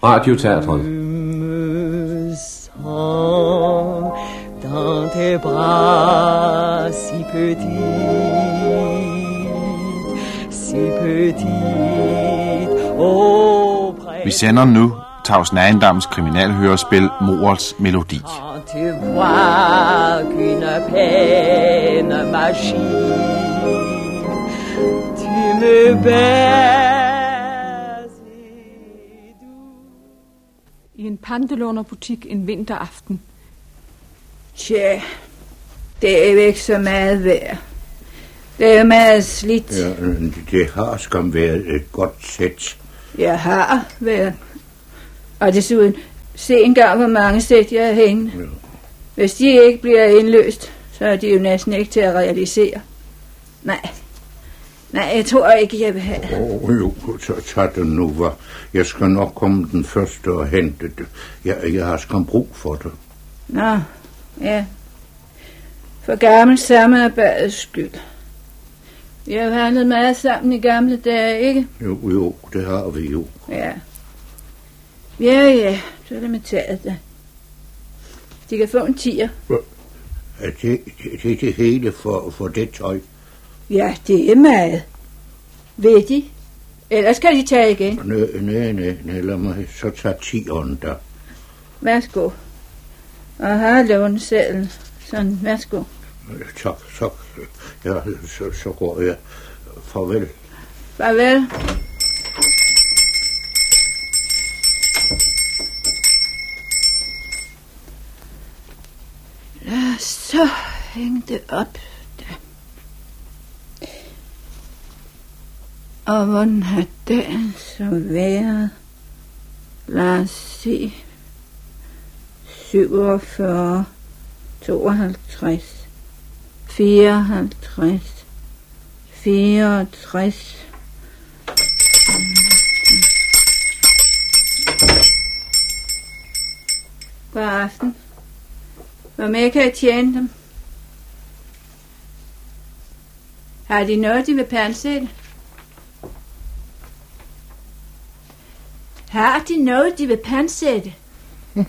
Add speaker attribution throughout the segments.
Speaker 1: Radioteatret.
Speaker 2: dans tes bras si petite, si petite, auprès
Speaker 3: Vi sender nu Tavs Nærendams kriminalhørespil Morets Melodi.
Speaker 2: Tu vois qu'une peine machine, tu me baises
Speaker 4: en pantelånerbutik en vinteraften.
Speaker 5: Tja, det er jo ikke så meget værd. Det er jo meget slidt.
Speaker 6: Ja, det har skam været et godt sæt.
Speaker 5: Jeg har været. Og desuden, se engang, hvor mange sæt jeg har hængende.
Speaker 6: Ja.
Speaker 5: Hvis de ikke bliver indløst, så er de jo næsten ikke til at realisere. Nej, nej, jeg tror ikke, jeg vil have.
Speaker 6: Åh, oh, jo, så tag det nu, var. Jeg skal nok komme den første og hente det. Jeg, jeg har skam brug for det.
Speaker 5: Nå, ja. For gammel samarbejdets skyld. Vi har handlet meget sammen i gamle dage, ikke?
Speaker 6: Jo, jo, det har vi jo.
Speaker 5: Ja. Ja, ja, så er det med taget da. De kan få en tiger.
Speaker 6: Er det, det, det hele for, for det tøj?
Speaker 5: Ja, det er meget. Ved de? Ellers kan de tage igen.
Speaker 6: Nej, nej, nej, nej, lad mig så tage tieren der.
Speaker 5: Værsgo. Og har lånesedlen. Sådan, værsgo.
Speaker 6: Tak, tak. Ja, så, så går jeg. Farvel.
Speaker 5: Farvel. Så hænge det op. Da. Og hvordan har dagen så været? Lad os se. 47, 52, 54, 64. God aften. Hvor mere kan jeg tjene dem? Har de noget, de vil pansætte? Har de noget, de vil pansætte?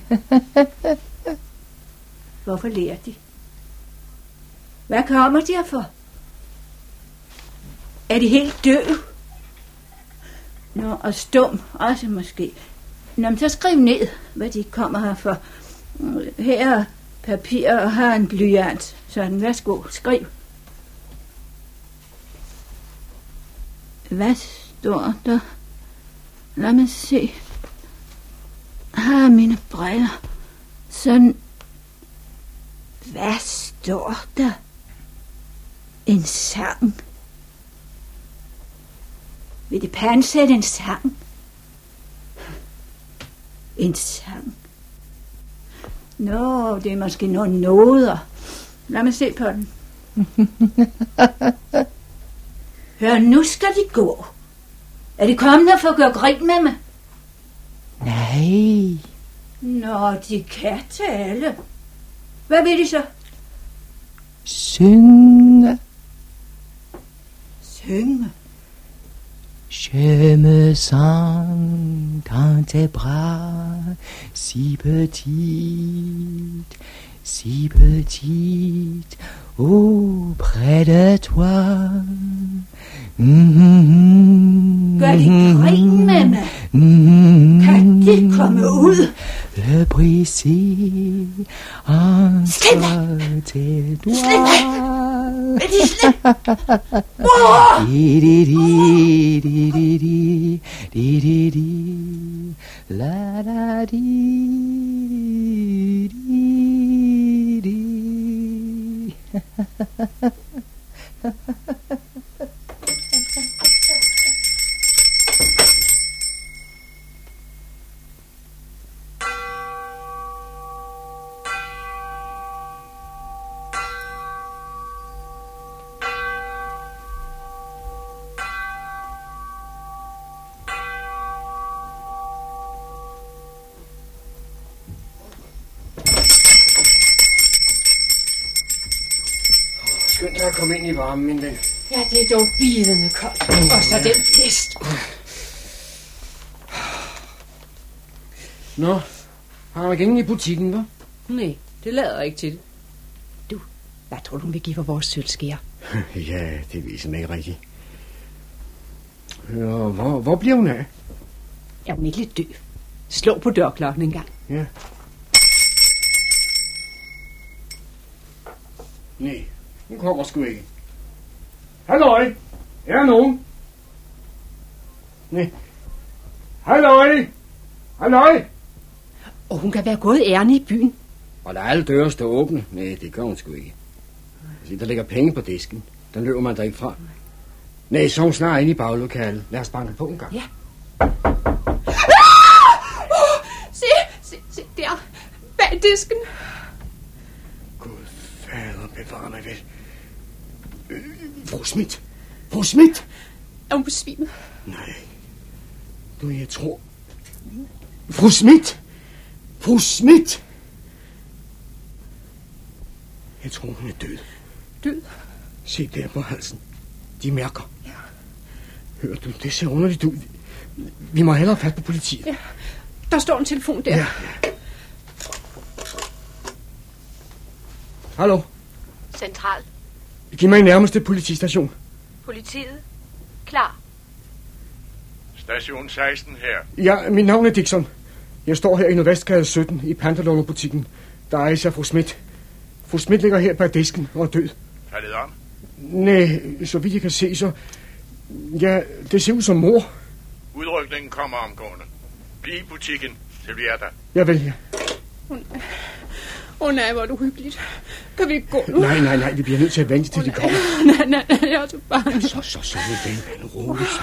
Speaker 5: Hvorfor lærer de? Hvad kommer de her for? Er de helt døve? Nå, og stum også måske. Nå, men så skriv ned, hvad de kommer her for. Her er papir og har en blyant. Sådan, værsgo, skriv. Hvad står der? Lad mig se. Her er mine briller. Sådan. Hvad står der? En sang. Vil det pansætte en sang? En sang. Nå, det er måske nogle noder. Lad mig se på den. Hør, nu skal de gå. Er de kommet for at gøre grin med mig?
Speaker 7: Nej,
Speaker 5: Nå, de kan tale. Hvad vil de så?
Speaker 7: synge.
Speaker 5: Synge.
Speaker 7: Je me sens dans tes bras, si petite, si petite, auprès de toi. Mm-hmm.
Speaker 5: Gør
Speaker 7: gardinerne
Speaker 5: kan de komme ud?
Speaker 7: Le Brissi, en Slip! Slip!
Speaker 5: Vil de
Speaker 7: slippe? Mor! La da di di di
Speaker 1: komme ind i varmen, min ven.
Speaker 4: Ja, det er dog bidende koldt. Og så den blæst.
Speaker 1: Nå, har han ingen i butikken, hva'?
Speaker 8: Nej, det lader ikke til det. Du, hvad tror du, hun vil give for vores sølvskære?
Speaker 1: ja, det ved jeg ikke rigtigt. Ja, hvor, hvor bliver hun af?
Speaker 8: Er hun ikke lidt død? Slå på dørklokken en gang.
Speaker 1: Ja. Nej, hun kommer sgu ikke. Halløj! Er der nogen? Nej. Halløj! Halløj!
Speaker 8: Og hun kan være gået ærne i byen.
Speaker 1: Og der er alle døre stå åbne. Nej, det gør hun sgu ikke. Se, der ligger penge på disken. Den løber man da ikke fra. Nej, så hun snart inde i baglokalet. Lad os banke på en gang.
Speaker 8: Ja. Se, se, se der. Bag disken.
Speaker 1: Gud fader, bevar mig vel. Fru Schmidt. Fru Schmidt.
Speaker 8: Er hun besvimet?
Speaker 1: Nej. Du, jeg tror... Fru Schmidt. Fru Schmidt. Jeg tror, hun er død.
Speaker 8: Død?
Speaker 1: Se der på halsen. De mærker. Ja. Hør du, det ser underligt ud. Vi må hellere fat på politiet.
Speaker 8: Ja. Der står en telefon der.
Speaker 1: Ja. Hallo.
Speaker 2: Central.
Speaker 1: Giv mig nærmeste politistation.
Speaker 2: Politiet. Klar.
Speaker 9: Station 16 her.
Speaker 1: Ja, mit navn er Dixon. Jeg står her i Nordvestgade 17 i Pantaloner-butikken. Der ejes af fru Schmidt. Fru Schmidt ligger her bag disken og er død.
Speaker 9: Faldet om?
Speaker 1: Nej, så vidt jeg kan se, så... Ja, det ser ud som mor.
Speaker 9: Udrykningen kommer omgående. Bliv i butikken, til vi er der.
Speaker 1: Jeg vil, ja.
Speaker 8: Åh oh, nej, hvor er du hyggeligt. Kan vi ikke gå nu?
Speaker 1: Nej, nej, nej, vi bliver nødt til at vente, til de kommer.
Speaker 8: nej, nej, nej, jeg er så bange.
Speaker 1: Så, så, så, ven, ven, rolig så.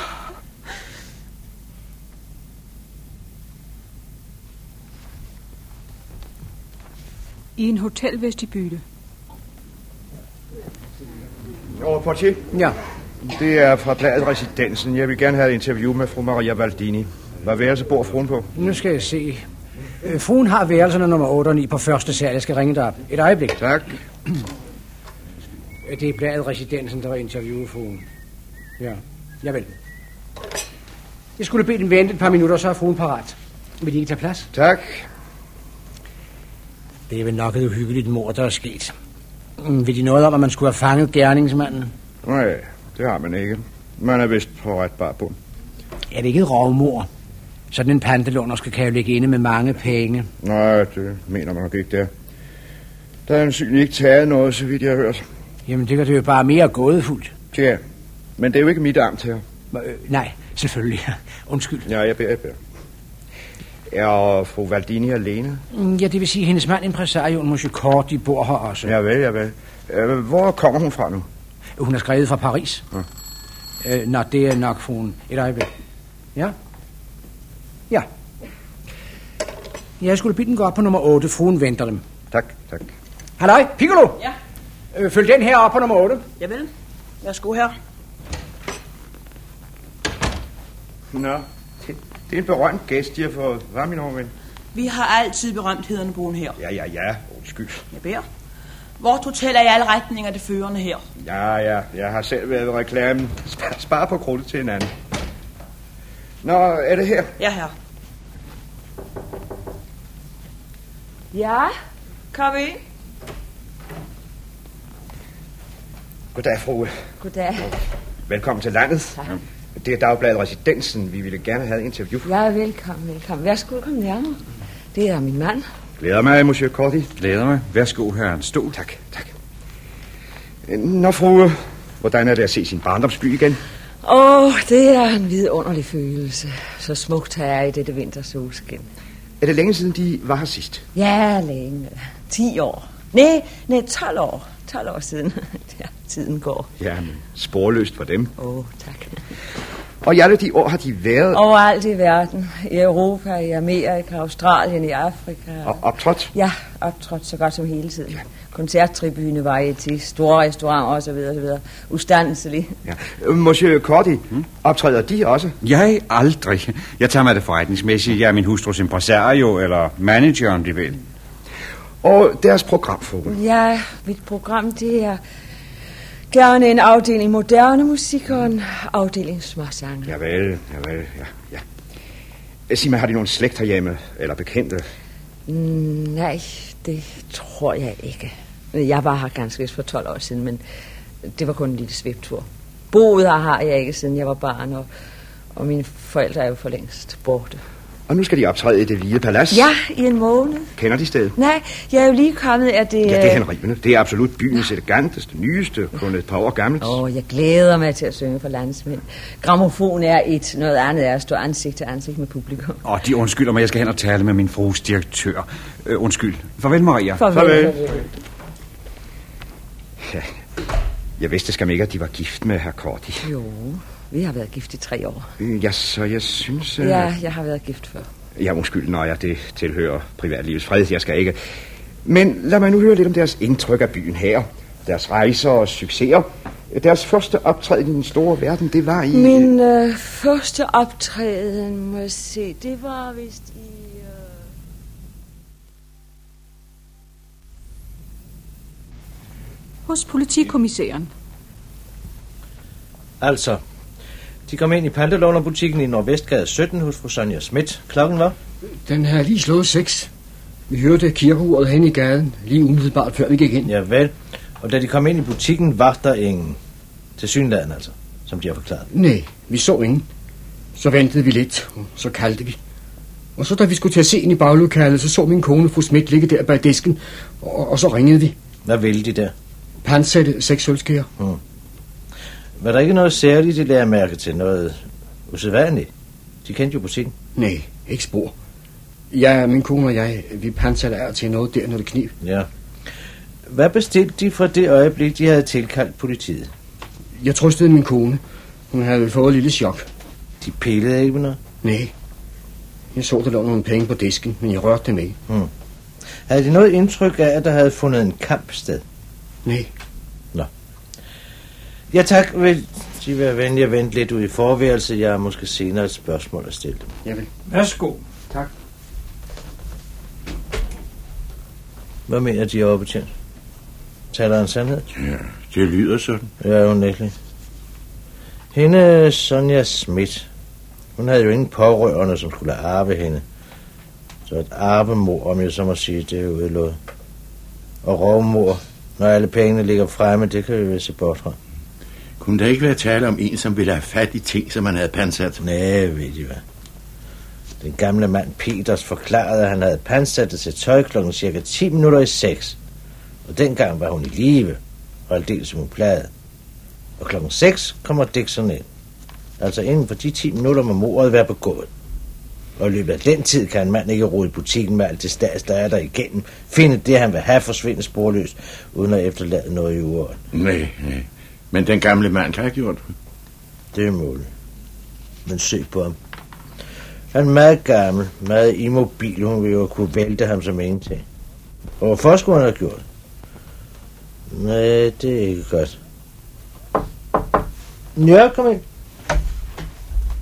Speaker 4: I en hotelvestibyle.
Speaker 10: Over portier?
Speaker 1: Ja.
Speaker 10: Det er fra bladet Residensen. Jeg vil gerne have et interview med fru Maria Valdini. Hvad værelse bor fruen på?
Speaker 11: Nu skal jeg se. Øh, Fruen har værelserne nummer 8 og 9 på første sal. Jeg skal ringe dig op. Et øjeblik.
Speaker 10: Tak.
Speaker 11: Øh, Det er bladet Residensen, der var interviewet fruen. Ja, jeg vil. Jeg skulle bede den vente et par minutter, så er fruen parat. Vil de ikke tage plads?
Speaker 10: Tak.
Speaker 11: Det er vel nok et uhyggeligt mord, der er sket. Mm, Ved de noget om, at man skulle have fanget gerningsmanden?
Speaker 10: Nej, det har man ikke. Man er vist på ret bar bund.
Speaker 11: Er det ikke et rovmord? Sådan en pantelunder skal kan jo ligge inde med mange penge.
Speaker 10: Nej, det mener man nok ikke der. Der er ansynligt ikke taget noget, så vidt jeg har hørt.
Speaker 11: Jamen, det kan det jo bare mere gådefuldt.
Speaker 10: Ja, men det er jo ikke mit amt her.
Speaker 11: Øh, nej, selvfølgelig. Undskyld.
Speaker 10: Ja, jeg beder, jeg beder. Er fru Valdini alene?
Speaker 11: Mm, Ja, det vil sige, at hendes mand, impresarioen Monsieur Cordy, bor her også.
Speaker 10: Ja vel, ja vel. Øh, Hvor kommer hun fra nu?
Speaker 11: Hun er skrevet fra Paris.
Speaker 10: Ja.
Speaker 11: Øh, nå, det er nok fruen. Et øjeblik. Ja. Jeg skulle bede den gå op på nummer 8. Fruen venter dem.
Speaker 10: Tak, tak.
Speaker 11: Halløj, Piccolo!
Speaker 12: Ja.
Speaker 11: Øh, følg den her op på nummer 8.
Speaker 12: Javel. Værsgo her.
Speaker 10: Nå, det, det er en berømt gæst, de har fået. Hvad min overven?
Speaker 12: Vi har altid berømthederne boende her.
Speaker 10: Ja, ja, ja. Undskyld.
Speaker 12: Jeg beder. Vort hotel er i alle retninger det førende her.
Speaker 10: Ja, ja. Jeg har selv været ved reklamen. Spar, spar på krudtet til en anden. Nå, er det her?
Speaker 12: Ja, her.
Speaker 2: Ja, kom ind.
Speaker 10: Goddag, fru.
Speaker 2: Goddag.
Speaker 10: Velkommen til landet.
Speaker 2: Tak.
Speaker 10: Det er dagbladet Residensen. Vi ville gerne have et interview.
Speaker 2: Ja, velkommen, velkommen. Værsgo, kom nærmere. Det er min mand.
Speaker 10: Glæder mig, monsieur Cordy.
Speaker 13: Glæder mig. Værsgo, her en stol.
Speaker 10: Tak, tak. Nå, fru, hvordan er det at se sin barndomsby igen?
Speaker 2: Åh, oh, det er en vidunderlig følelse. Så smukt her er i dette vintersolskin.
Speaker 10: Er det længe siden, de var her sidst?
Speaker 2: Ja, længe. 10 år. Nej, nej, 12 år. 12 år siden. ja, tiden går.
Speaker 10: Ja, men sporløst for dem.
Speaker 2: Åh, oh, tak.
Speaker 10: Og i alle de år har de været
Speaker 2: Overalt i verden. I Europa, i Amerika, Australien, i Afrika.
Speaker 10: og optrådt.
Speaker 2: Ja, optrådt så godt som hele tiden. Ja. Koncerttribune, varieté, store restauranter osv. osv. Ustandselig.
Speaker 10: Ja. Øh, Monsieur Cordy, hmm? optræder de også?
Speaker 13: Jeg aldrig. Jeg tager mig det forretningsmæssigt. Jeg er min hustrus impresario, eller manager, om de vil.
Speaker 10: Og deres programforum.
Speaker 2: Ja, mit program det er gerne en afdeling moderne musik og en afdeling småsange.
Speaker 10: Javel, javel, ja, ja. Sig mig, har de nogen slægt herhjemme? Eller bekendte?
Speaker 2: Mm, nej, det tror jeg ikke. Jeg var her ganske vist for 12 år siden, men det var kun en lille sviptur. Boet her har jeg ikke, siden jeg var barn, og, og mine forældre er jo for længst borte.
Speaker 10: Og nu skal de optræde i det hvide palads.
Speaker 2: Ja, i en måned.
Speaker 10: Kender de stedet?
Speaker 2: Nej, jeg er jo lige kommet af det...
Speaker 10: Ja, det er henrivende. Det er absolut byens eleganteste, nyeste, kun et par år gammelt.
Speaker 2: Åh, oh, jeg glæder mig til at synge for landsmænd. Gramofon er et, noget andet er at stå ansigt til ansigt med publikum.
Speaker 13: Åh, oh, de undskylder mig, jeg skal hen og tale med min frus direktør. Øh, undskyld. Farvel, Maria.
Speaker 2: Farvel. Farvel.
Speaker 10: Ja, jeg vidste skam ikke, at de var gift med herr Cordy.
Speaker 2: Jo, vi har været gift i tre år.
Speaker 10: Øh, Ja, så jeg synes... øh,
Speaker 2: Ja, jeg har været gift før.
Speaker 10: Ja, undskyld, når jeg det tilhører privatlivets fred. Jeg skal ikke. Men lad mig nu høre lidt om deres indtryk af byen her. Deres rejser og succeser. Deres første optræden i den store verden, det var i...
Speaker 2: Min øh, første optræden, må jeg se, det var vist i...
Speaker 4: Hos politikommissæren.
Speaker 14: Altså, de kom ind i Pantelånerbutikken i Nordvestgade 17 hos fru Sonja Schmidt. Klokken var?
Speaker 1: Den har lige slået seks. Vi hørte kirkeuret hen i gaden, lige umiddelbart før vi gik ind.
Speaker 14: Ja vel. Og da de kom ind i butikken, var der ingen. Til synligheden altså, som de har forklaret.
Speaker 1: Nej, vi så ingen. Så ventede vi lidt, og så kaldte vi. Og så da vi skulle til at se ind i baglokalet, så så min kone, fru Schmidt, ligge der bag disken, og, og så ringede vi.
Speaker 14: Hvad ville de der?
Speaker 1: Pansætte seks sølvskærer.
Speaker 14: Hmm. Var der ikke noget særligt, de lærer mærke til? Noget usædvanligt? De kendte jo butikken.
Speaker 1: Nej, ikke spor. Ja, min kone og jeg, vi pansatte af til noget der, når det kniv.
Speaker 14: Ja. Hvad bestilte de fra det øjeblik, de havde tilkaldt politiet?
Speaker 1: Jeg trøstede min kone. Hun havde fået et lille chok.
Speaker 14: De pillede ikke med noget?
Speaker 1: Nej. Jeg så, der lå nogle penge på disken, men jeg rørte dem ikke.
Speaker 14: Hmm. Havde de noget indtryk af, at der havde fundet en kamp sted?
Speaker 1: Nej.
Speaker 14: Ja tak, vil de være venlige at vente lidt ud i forværelset. Jeg har måske senere et spørgsmål at stille dem.
Speaker 1: Jeg vil.
Speaker 14: Værsgo.
Speaker 1: Tak.
Speaker 14: Hvad mener de overbetjent? Taler han sandhed?
Speaker 9: Ja, det lyder sådan.
Speaker 14: Ja, unægteligt. Hende Sonja Schmidt, hun havde jo ingen pårørende, som skulle arve hende. Så et arvemor, om jeg så må sige, det er jo udelået. Og rovmor, når alle pengene ligger fremme, det kan vi vel se bort fra.
Speaker 9: Kunne der ikke være tale om en, som ville have fat i ting, som man havde pansat?
Speaker 14: Nej, ved I hvad. Den gamle mand Peters forklarede, at han havde pansat det til tøj klokken cirka 10 minutter i 6. Og dengang var hun i live, og aldeles som hun plejede. Og klokken 6 kommer Dixon ind. Altså inden for de 10 minutter må mordet være begået. Og i løbet af den tid kan en mand ikke rode i butikken med alt det stats, der er der igennem, finde det, han vil have, forsvinde sporløst, uden at efterlade noget i uret.
Speaker 9: Nej, nej. Men den gamle mand have gjort det.
Speaker 14: Det er muligt. Men se på ham. Han er meget gammel, meget immobil. Hun vil jo kunne vælte ham som ingenting. Og hvorfor skulle han have gjort? Nej, det er ikke godt. Ja, kom ind.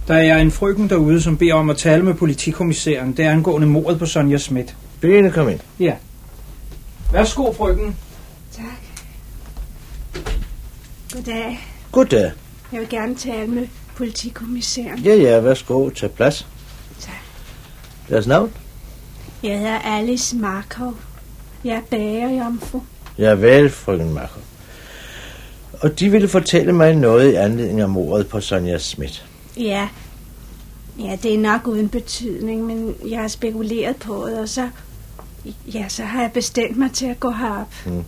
Speaker 15: Der er en frøken derude, som beder om at tale med politikommissæren. Det er angående mordet på Sonja Schmidt.
Speaker 14: Bed hende komme ind.
Speaker 15: Ja. Værsgo, frøken.
Speaker 16: Tak. Goddag.
Speaker 14: Goddag.
Speaker 16: Jeg vil gerne tale med politikommissæren.
Speaker 14: Ja, ja, værsgo. Tag plads.
Speaker 16: Tak.
Speaker 14: Deres navn?
Speaker 16: Jeg hedder Alice Markov. Jeg er bagerjomfru.
Speaker 14: Ja, vel, frøken Marco. Og de ville fortælle mig noget i anledning af mordet på Sonja Schmidt.
Speaker 16: Ja. Ja, det er nok uden betydning, men jeg har spekuleret på det, og så... Ja, så har jeg bestemt mig til at gå herop.
Speaker 14: Hmm.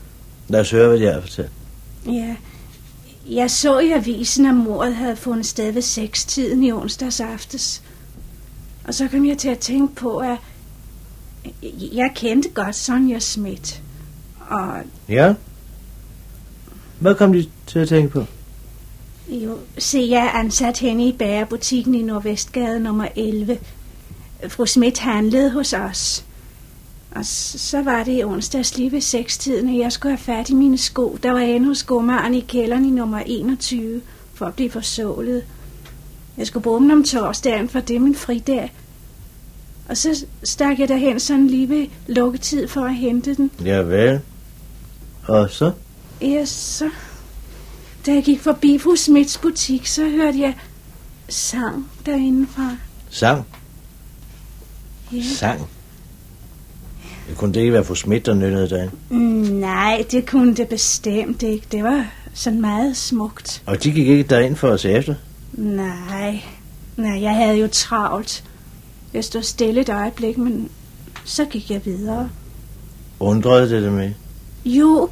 Speaker 14: Lad os høre, hvad de har fortalt.
Speaker 16: Ja. Jeg så i avisen, at mordet havde fundet sted ved sekstiden i onsdags aftes. Og så kom jeg til at tænke på, at jeg kendte godt Sonja Schmidt. Og
Speaker 14: Ja? Hvad kom de til at tænke på?
Speaker 16: jo, se, jeg er ansat henne i bagerbutikken i Nordvestgade nummer 11. Fru Schmidt handlede hos os. Og så var det i onsdags lige ved sekstiden, at jeg skulle have fat i mine sko. Der var inde hos skomaren i kælderen i nummer 21 for at blive forsålet. Jeg skulle bruge dem om torsdagen, for det er min fridag. Og så stak jeg derhen sådan lige ved lukketid for at hente den.
Speaker 14: Ja, vel. Og så?
Speaker 16: Ja, så... Da jeg gik forbi fru Smits butik, så hørte jeg sang derindefra.
Speaker 14: Sang?
Speaker 16: Ja.
Speaker 14: Sang. Det kunne det ikke være fru Schmidt, der nyttede det.
Speaker 16: Mm, Nej, det kunne det bestemt ikke. Det var sådan meget smukt.
Speaker 14: Og de gik ikke derind for at se efter.
Speaker 16: Nej, nej, jeg havde jo travlt. Jeg stod stille et øjeblik, men så gik jeg videre.
Speaker 14: Undrede det dem med.
Speaker 16: Jo,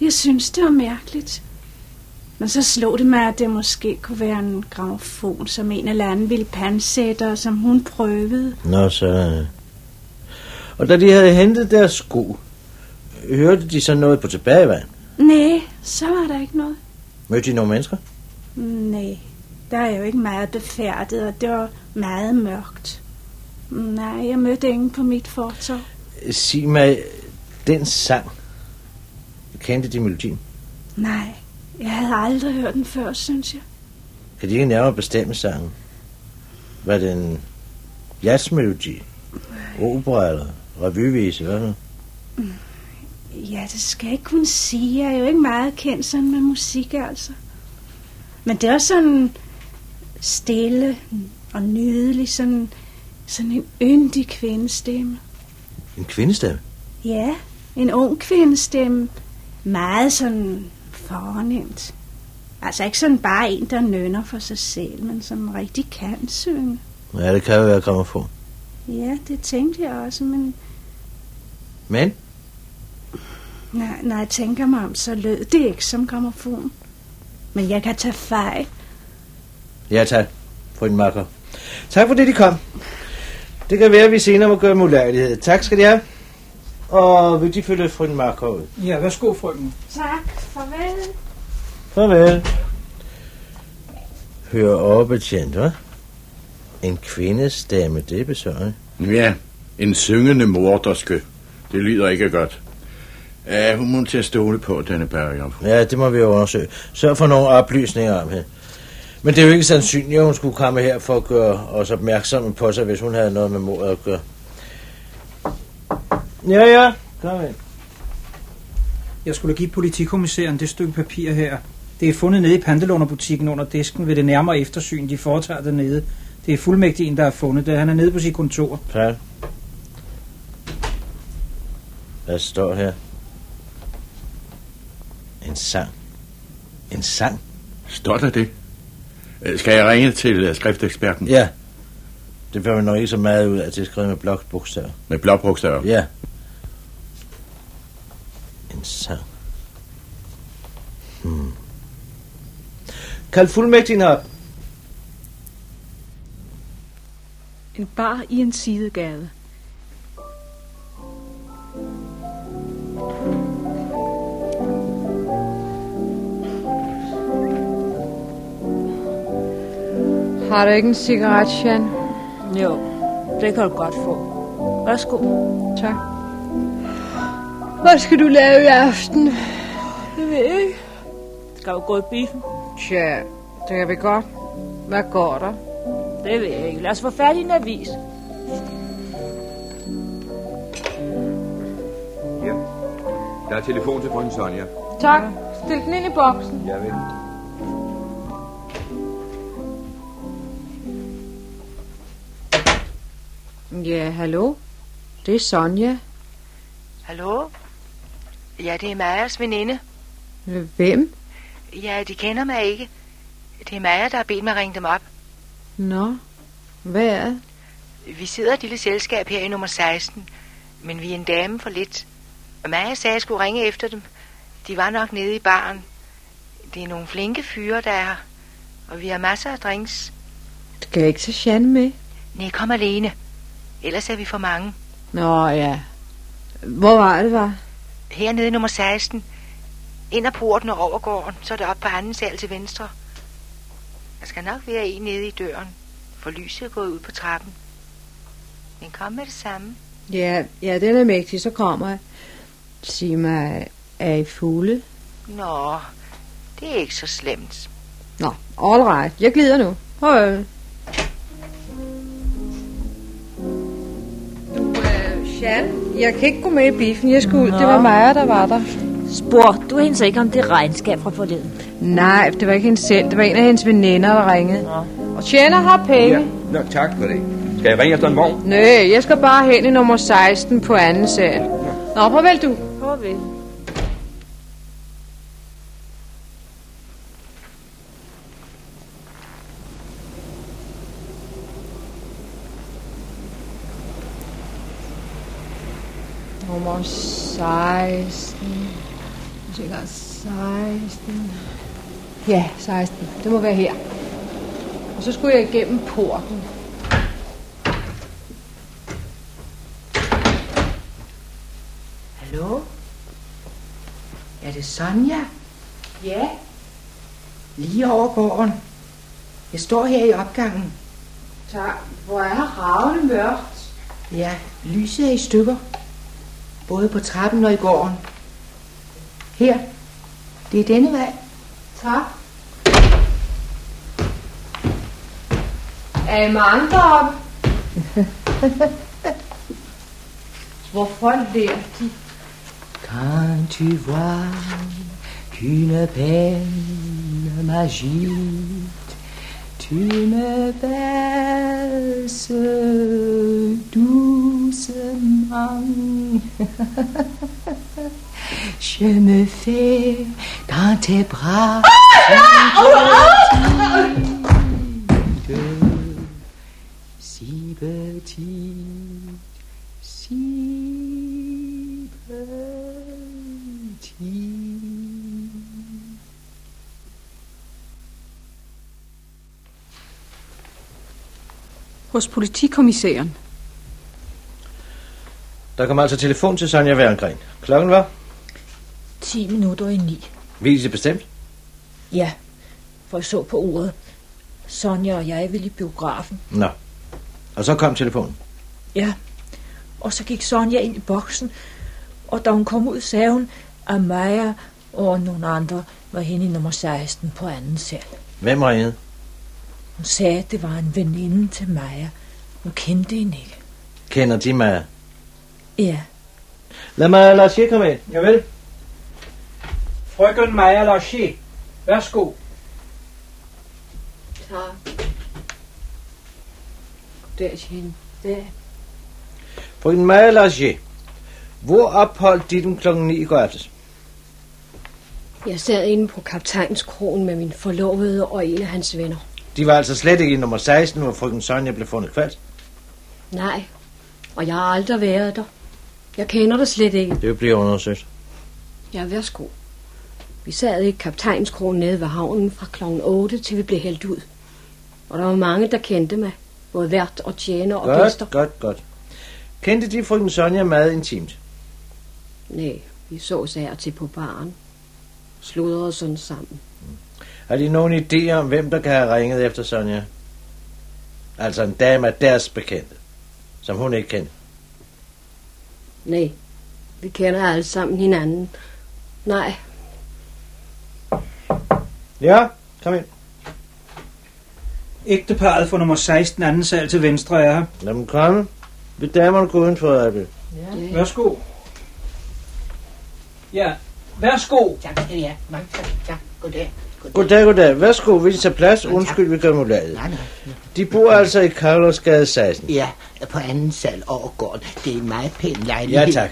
Speaker 16: jeg synes, det var mærkeligt. Men så slog det mig, at det måske kunne være en gramofon, som en eller anden ville pansætte, og som hun prøvede.
Speaker 14: Nå, så... Og da de havde hentet deres sko, hørte de så noget på tilbagevejen?
Speaker 16: Nej, så var der ikke noget.
Speaker 14: Mødte de nogle mennesker?
Speaker 16: Nej, der er jo ikke meget befærdet, og det var meget mørkt. Nej, jeg mødte ingen på mit fortov.
Speaker 14: Sig mig, den sang, kendte de melodien?
Speaker 16: Nej, jeg havde aldrig hørt den før, synes jeg.
Speaker 14: Kan de ikke nærmere bestemme sangen? Var det en jazzmelodi? Opera eller revyvise? Hvad?
Speaker 16: Ja, det skal jeg ikke kunne sige. Jeg er jo ikke meget kendt sådan med musik, altså. Men det er også sådan stille og nydelig, sådan, sådan en yndig kvindestemme.
Speaker 14: En kvindestemme?
Speaker 16: Ja, en ung kvindestemme. Meget sådan fornemt. Altså ikke sådan bare en, der nynner for sig selv, men som rigtig kan synge.
Speaker 14: Ja, det kan jo være gramofon.
Speaker 16: Ja, det tænkte jeg også, men
Speaker 14: Men?
Speaker 16: når, når jeg tænker mig om, så lød det ikke som gramofon. Men jeg kan tage fejl.
Speaker 14: Ja, tak, frøken Marker. Tak for det, de kom. Det kan være, at vi senere må gøre mulærlighed. Tak skal de have. Og vil de følge frøken Marker ud?
Speaker 15: Ja, værsgo, frøken.
Speaker 16: Tak, farvel.
Speaker 14: Farvel. Hør op, betjent, hva'? En kvindestemme, det er besøgende.
Speaker 9: Ja, en syngende morderske. Det lyder ikke godt. Ja, hun må til at stole på, denne bærjomfru.
Speaker 14: Ja, det må vi jo undersøge. Sørg for nogle oplysninger om hende. Men det er jo ikke sandsynligt, at hun skulle komme her for at gøre os opmærksomme på sig, hvis hun havde noget med mordet at gøre. Ja, ja, kom ind.
Speaker 15: Jeg skulle give politikommissæren det stykke papir her. Det er fundet nede i pantelånerbutikken under disken ved det nærmere eftersyn, de foretager dernede. Det er fuldmægtigen, der har fundet det. Han er nede på sit kontor.
Speaker 14: Tak. Hvad står her? En sang. En sang?
Speaker 9: Står der det? Øh, Skal jeg ringe til øh, skrifteksperten?
Speaker 14: Ja. Det får man nok ikke så meget ud af, at det er skrevet med blokbogstaver.
Speaker 9: Med blåbogstaver?
Speaker 14: Ja. En sang. Hmm. Kald fuldmægtigen op.
Speaker 17: En bar i en sidegade.
Speaker 18: Har du ikke en cigaret, Jan?
Speaker 12: Jo, det kan du godt få. Værsgo.
Speaker 18: Tak. Hvad skal du lave i aften?
Speaker 12: Det ved jeg ikke. Skal du gå i biffen?
Speaker 18: Tja, det kan vi godt. Hvad går der?
Speaker 12: Det ved jeg ikke. Lad os få fat i en avis.
Speaker 19: Ja. Der er telefon til frøken Sonja.
Speaker 18: Tak. Stil den ind i boksen.
Speaker 19: Jeg vil.
Speaker 18: Ja, hallo? Det er Sonja.
Speaker 7: Hallo? Ja, det er Majas veninde.
Speaker 18: Hvem?
Speaker 7: Ja, de kender mig ikke. Det er Maja, der har bedt mig at ringe dem op.
Speaker 18: Nå, hvad er det?
Speaker 7: Vi sidder et lille selskab her i nummer 16, men vi er en dame for lidt. Og Maja sagde, at jeg skulle ringe efter dem. De var nok nede i baren. Det er nogle flinke fyre, der er her. Og vi har masser af drinks.
Speaker 18: Skal jeg ikke tage Jan med?
Speaker 7: Nej, kom alene. Ellers er vi for mange.
Speaker 18: Nå, ja. Hvor var det, var?
Speaker 7: Hernede i nummer 16. Ind ad porten og over gården, så er det op på anden sal til venstre. Der skal nok være en nede i døren, for lyset er gået ud på trappen. Men kom med det samme.
Speaker 18: Ja, ja, den er mægtig, så kommer jeg. Sig mig, er I fulde?
Speaker 7: Nå, det er ikke så slemt.
Speaker 18: Nå, all right. Jeg glider nu. Hej. Jan, jeg kan ikke gå med i biffen. Jeg skulle ud.
Speaker 12: Nå.
Speaker 18: Det var mig, der var der.
Speaker 12: Spurgte du hende så ikke om det regnskab fra forleden?
Speaker 18: Nej, det var ikke hende selv. Det var en af hendes veninder, der ringede. Og tjener har penge.
Speaker 19: Ja. Nå, tak for det. Skal jeg ringe efter en vogn?
Speaker 18: Nej, jeg skal bare hen i nummer 16 på anden sal. Nå, farvel du.
Speaker 20: Farvel.
Speaker 18: Nummer 16. Sikker 16. Ja, 16. Det må være her. Og så skulle jeg igennem porten.
Speaker 21: Hallo? Er det Sonja?
Speaker 18: Ja.
Speaker 21: Lige over gården. Jeg står her i opgangen.
Speaker 18: Tak. Hvor er ravne mørkt.
Speaker 21: Ja, lyset er i stykker. Både på trappen og i gården. Her. Det er denne vej.
Speaker 18: Tak. Er I mange deroppe? Hvorfor ler de?
Speaker 7: Quand tu vois qu'une peine m'agite, tu me baisses doucement. Je me fais dans tes bras. Si petit, si
Speaker 4: Hos politikommissæren.
Speaker 14: Der kom altså telefon til Sonja Werngren. Klokken var?
Speaker 5: 10 minutter i ni.
Speaker 14: Ved I bestemt?
Speaker 5: Ja, for jeg så på uret. Sonja og jeg ville i biografen.
Speaker 14: Nå. Og så kom telefonen.
Speaker 5: Ja, og så gik Sonja ind i boksen, og da hun kom ud, sagde hun, at Maja og nogle andre var henne i nummer 16 på anden sal.
Speaker 14: Hvem ringede?
Speaker 5: Hun sagde, at det var en veninde til Maja. Hun kendte hende ikke.
Speaker 14: Kender de mig?
Speaker 5: Ja,
Speaker 14: Lad mig Jæk komme ind.
Speaker 15: Javel. Frøken Maja Lachie. Værsgo.
Speaker 18: Tak. Der, Jane. Der.
Speaker 14: Frøken Maja Lars Hvor opholdt de den klokken 9 i går aftes?
Speaker 22: Jeg sad inde på kaptajnskrogen med min forlovede og en af hans venner.
Speaker 14: De var altså slet ikke i nummer 16, hvor frøken Sonja blev fundet kvalt.
Speaker 22: Nej, og jeg har aldrig været der. Jeg kender det slet ikke.
Speaker 14: Det bliver undersøgt.
Speaker 22: Ja, værsgo. Vi sad i kaptajnskrogen nede ved havnen fra kl. 8 til vi blev hældt ud. Og der var mange, der kendte mig. Både vært og tjener og gæster.
Speaker 14: Godt, godt, godt. Kendte de frøken Sonja meget intimt?
Speaker 22: Nej, vi så sager til på baren. Sludrede sådan sammen.
Speaker 14: Har de nogen idé om, hvem der kan have ringet efter Sonja? Altså en dame af deres bekendte, som hun ikke kendte.
Speaker 22: Nej, vi kender alle sammen hinanden. Nej,
Speaker 14: Ja, kom ind.
Speaker 15: Ægteparet for nummer 16 anden sal til venstre er her.
Speaker 14: Lad dem komme. Vil damerne gå for øjeblik?
Speaker 15: Ja. Værsgo. Ja, værsgo.
Speaker 21: Tak skal I have. Mange tak. tak. Goddag.
Speaker 14: Goddag, goddag. Værsgo, vil I tage plads? Undskyld, vi gør mulaget.
Speaker 21: Nej, nej.
Speaker 14: De bor altså i Karlovsgade 16.
Speaker 21: Ja, på anden sal over gården. Det er en meget pæn lejlighed.
Speaker 14: Ja, tak.